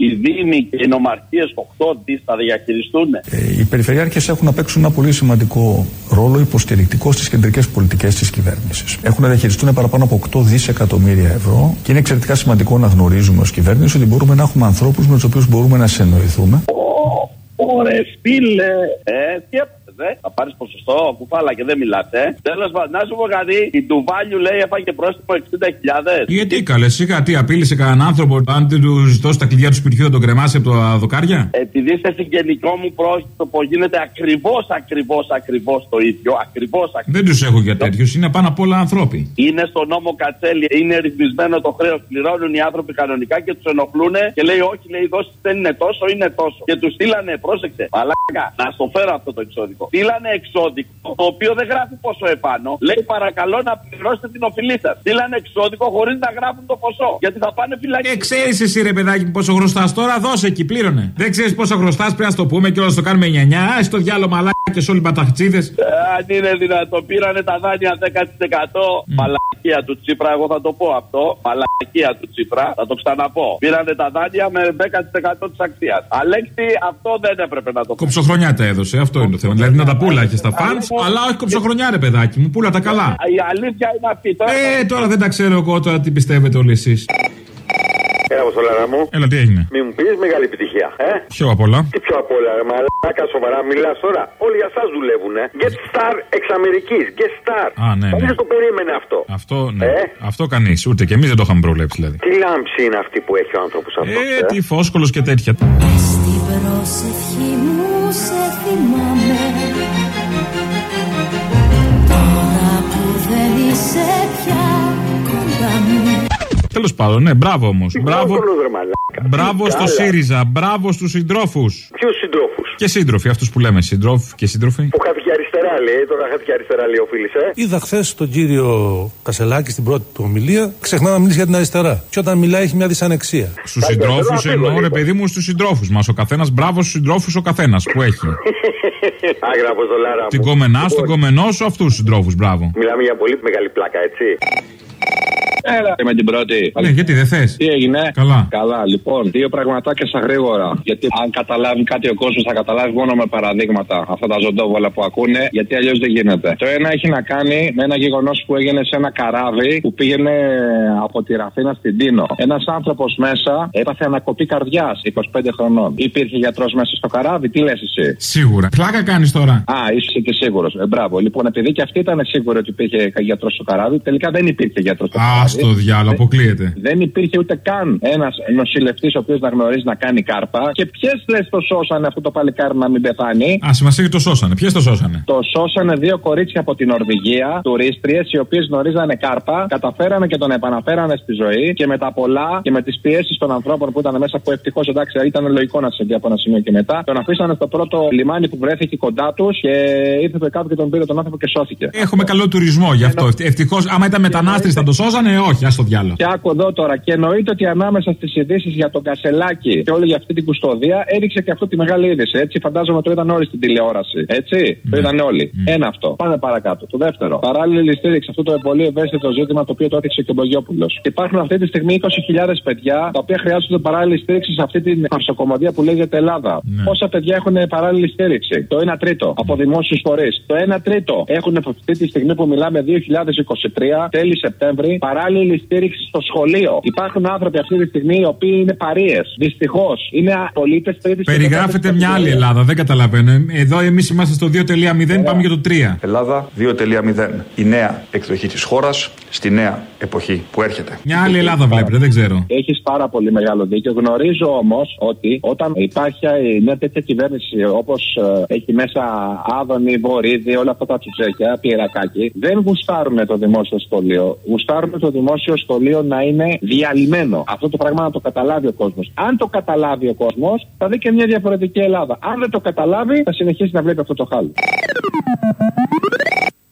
Οι Δήμοι και οι νομαρχίες 8 δις θα διαχειριστούν. Ε, Οι περιφερειάρχες έχουν να παίξουν ένα πολύ σημαντικό ρόλο υποστηρικτικό στις κεντρικές πολιτικές της κυβέρνησης. Έχουν να διαχειριστούν παραπάνω από 8 δισεκατομμύρια ευρώ και είναι εξαιρετικά σημαντικό να γνωρίζουμε ως κυβέρνηση ότι μπορούμε να έχουμε ανθρώπους με τους οποίους μπορούμε να συνεννοηθούμε. Ωρε φίλε, ε, τι έπαθες, ε. Θα πάρεις ποσοστό, κουφάλα και δεν μιλάτε. Ε. Τέλος πάντων, να σου πω κάτι. Η Ντουβάλιου λέει έφαγε πρόστιμο 60.000. Γιατί καλέ, σιγά τι απείλησε κανέναν άνθρωπο, αν δεν του δώσει τα κλειδιά του σπιτιού, θα τον κρεμάσει από τα δοκάρια; Επειδή είστε συγγενικό μου πρόσωπο, γίνεται ακριβώς, ακριβώς, ακριβώς το ίδιο. Ακριβώς, Δεν τους έχω για τέτοιους, είναι πάνω απ' όλα ανθρώποι. Είναι στο νόμο Κατσέλη, είναι ρυθμισμένο το χρέος. Πληρώνουν οι άνθρωποι κανονικά και τους ενοχλούν και λέει: Όχι, λέει, η δόση δεν είναι τόσο, είναι τόσο. Και τους στείλανε, πρόσεξε, μαλάκα, να στο φέρω αυτό το εξώδικο. Στείλανε εξώδικο, το οποίο δεν γράφει πόσο επάνω. Λέει παρακαλώ να πληρώσετε την οφειλή σας. Στείλανε εξώδικο χωρίς να γράφουν το ποσό. Γιατί θα πάνε φυλακή. Ε, ξέρεις εσύ ρε παιδάκι μου πόσο χρωστά τώρα, δώσε εκεί, πλήρωνε. Δεν ξέρεις πόσο χρωστά, πρέπει να στο πούμε και όλα το κάνουμε 9. Α το διάλογο μαλάκια όλοι οι μπαταχτσίδε. Ε, αν είναι δυνατό, πήρανε τα δάνεια 10%. Μαλακία του Τσίπρα, εγώ θα το πω αυτό. Μαλακία του Τσίπρα, θα το ξαναπώ. Πήρανε τα δάνεια με 10% της αξίας. Αλέξη, αυτό δεν έπρεπε να το Κοψοχρονιά τα έδωσε, αυτό είναι το θέμα. Δηλαδή να τα πούλα και στα φαν, αλλά όχι κοψοχρονιά ρε παιδάκι μου, πούλα τα καλά. Η αλήθεια είναι αυτή. Τώρα Ε, τώρα δεν τα ξέρω εγώ τώρα τι πιστεύετε όλοι εσείς. Έλα, Αποστολάρα μου. Έλα, τι έγινε; Μη μου πεις μεγάλη επιτυχία. Ε; Ποιο απ' όλα. Τι πιο απ' όλα, ρε μαλάκα, σοβαρά μιλάς τώρα. Όλοι για εσά δουλεύουν. Ε. Get star εξ Αμερικής. Get star. Α, ναι, ναι. Δεν το περίμενε αυτό. Αυτό, ναι. Αυτό κανείς. Ούτε και εμείς δεν το είχαμε προβλέψει δηλαδή. Τι λάμψη είναι αυτή που έχει ο άνθρωπος αυτό. Ε, τι φόσκολος και τέτοια. Στην προσευχή μου σε θυμάμαι Τέλος πάντων, ναι, μπράβο όμως. Μπράβο, Εύκολος, ρε μαλάκα. μπράβο στο Καλά. ΣΥΡΙΖΑ, μπράβο στους συντρόφους. Ποιους συντρόφους; Και σύντροφοι, αυτούς που λέμε σύντροφοι και σύντροφοι. Που χάθηκε αριστερά, λέει. Τώρα χάθηκε αριστερά, λέει ο φίλης, ε. Είδα χθες τον κύριο Κασελάκη στην πρώτη του ομιλία. Ξεχνά να μιλήσει για την αριστερά. Και όταν μιλάει έχει μια δυσανεξία. Στους συντρόφους εννοώ, ρε παιδί μου, στους συντρόφους μας. Ο καθένας, μπράβο στους συντρόφους ο καθένας που έχει. [laughs] Άγρα Αποστολάρα Την μου. κομμενά σου, τον κομμενό σου, αυτούς τους συντρόφους, μπράβο. Μιλάμε για πολύ μεγάλη πλάκα, έτσι. Έλα με την πρώτη. Ναι, γιατί δεν θες; Τι έγινε; Καλά. Καλά, λοιπόν. Δύο πραγματάκια στα γρήγορα. Γιατί αν καταλάβει κάτι ο κόσμος, θα καταλάβει μόνο με παραδείγματα αυτά τα ζωντόβολα που ακούνε, γιατί αλλιώς δεν γίνεται. Το ένα έχει να κάνει με ένα γεγονός που έγινε σε ένα καράβι που πήγαινε από τη Ραφίνα στην Τίνο. Ένας άνθρωπος μέσα έπαθε ανακοπή καρδιάς 25 χρονών. Υπήρχε γιατρός μέσα στο καράβι, τι λες εσύ; Σίγουρα. Πλάκα κάνεις τώρα. Α, είσαι και σίγουρος. Ε, μπράβο. Λοιπόν, επειδή και αυτή ήταν σίγουρη ότι υπήρχε γιατρός στο καράβι, τελικά δεν υπήρχε γιατρό στο καράβι. Α το διάλογο, αποκλείεται. Δεν υπήρχε ούτε καν ένας νοσηλευτής ο οποίος να γνωρίζει να κάνει κάρπα. Και ποιες λες το σώσανε αυτό το παλικάρι να μην πεθάνει; Α, σημασία το σώσανε. Ποιες το σώσανε; Το σώσανε δύο κορίτσια από την Νορβηγία, τουρίστριες, οι οποίες γνωρίζανε κάρπα, καταφέρανε και τον επαναφέρανε στη ζωή και με τα πολλά και με τις πιέσεις των ανθρώπων που ήταν μέσα, που ευτυχώς εντάξει ήταν λογικό να συμβεί από ένα σημείο και μετά, τον αφήσανε στο πρώτο λιμάνι που βρέθηκε κοντά τους και ήρθε το κάτω και τον πήρε τον άνθρωπο και σώθηκε. Έχουμε καλό τουρισμό γι' αυτό. Ευτυχώς, άμα ήταν μετανάστη θα το σώζανε, όχι, ας το διάλογο. Και άκου εδώ τώρα, και εννοείται ότι ανάμεσα στις ειδήσεις για τον Κασελάκη και όλη για αυτή την κουστοδία έριξε και αυτό τη μεγάλη είδηση. Έτσι, φαντάζομαι το είδαν όλοι στην τηλεόραση. Έτσι, το είδαν όλοι. Ένα αυτό. Πάμε παρακάτω. Το δεύτερο. Παράλληλη στήριξη αυτό το πολύ ευαίσθητο ζήτημα το οποίο το έθιξε και ο Μπογιόπουλος. Υπάρχουν αυτή τη στιγμή 20.000 παιδιά τα οποία χρειάζονται παράλληλη στήριξη σε αυτή την παρσοκομωδία που λέγεται Ελλάδα. Πόσα παιδιά έχουν παράλληλη στήριξη; Το 1 τρίτο από δημόσιους φορείς. Το 1 τρίτο έχουν αυτή τη στιγμή που μιλάμε 2023, τέλη Σεπτέμβρη, παράλληλη στήριξη στο σχολείο. Υπάρχουν άνθρωποι αυτή τη στιγμή οι οποίοι είναι παρείες. Δυστυχώς είναι πολίτε τρίτης Περιγράφεται μια άλλη Ελλάδα, δεν καταλαβαίνω. Εδώ εμείς είμαστε στο 2.0, πάμε για το 3. Ελλάδα 2.0. Η νέα εκδοχή της χώρας στη νέα εποχή που έρχεται. Μια άλλη Ελλάδα βλέπετε, δεν ξέρω. Έχεις πάρα πολύ μεγάλο δίκιο. Γνωρίζω όμως ότι όταν υπάρχει μια τέτοια κυβέρνηση όπως έχει μέσα Άδωνη, Βορύδη, όλα αυτά τα τσουτσέκια, πυρακάκι, δεν γουστάρουν το δημόσιο σχολείο. Γουστάρουν το δημόσιο σχολείο να είναι διαλυμένο. Αυτό το πράγμα να το καταλάβει ο κόσμος. Αν το καταλάβει ο κόσμος, θα δει και μια διαφορετική Ελλάδα. Αν δεν το καταλάβει, θα συνεχίσει να βλέπει αυτό το χάλι.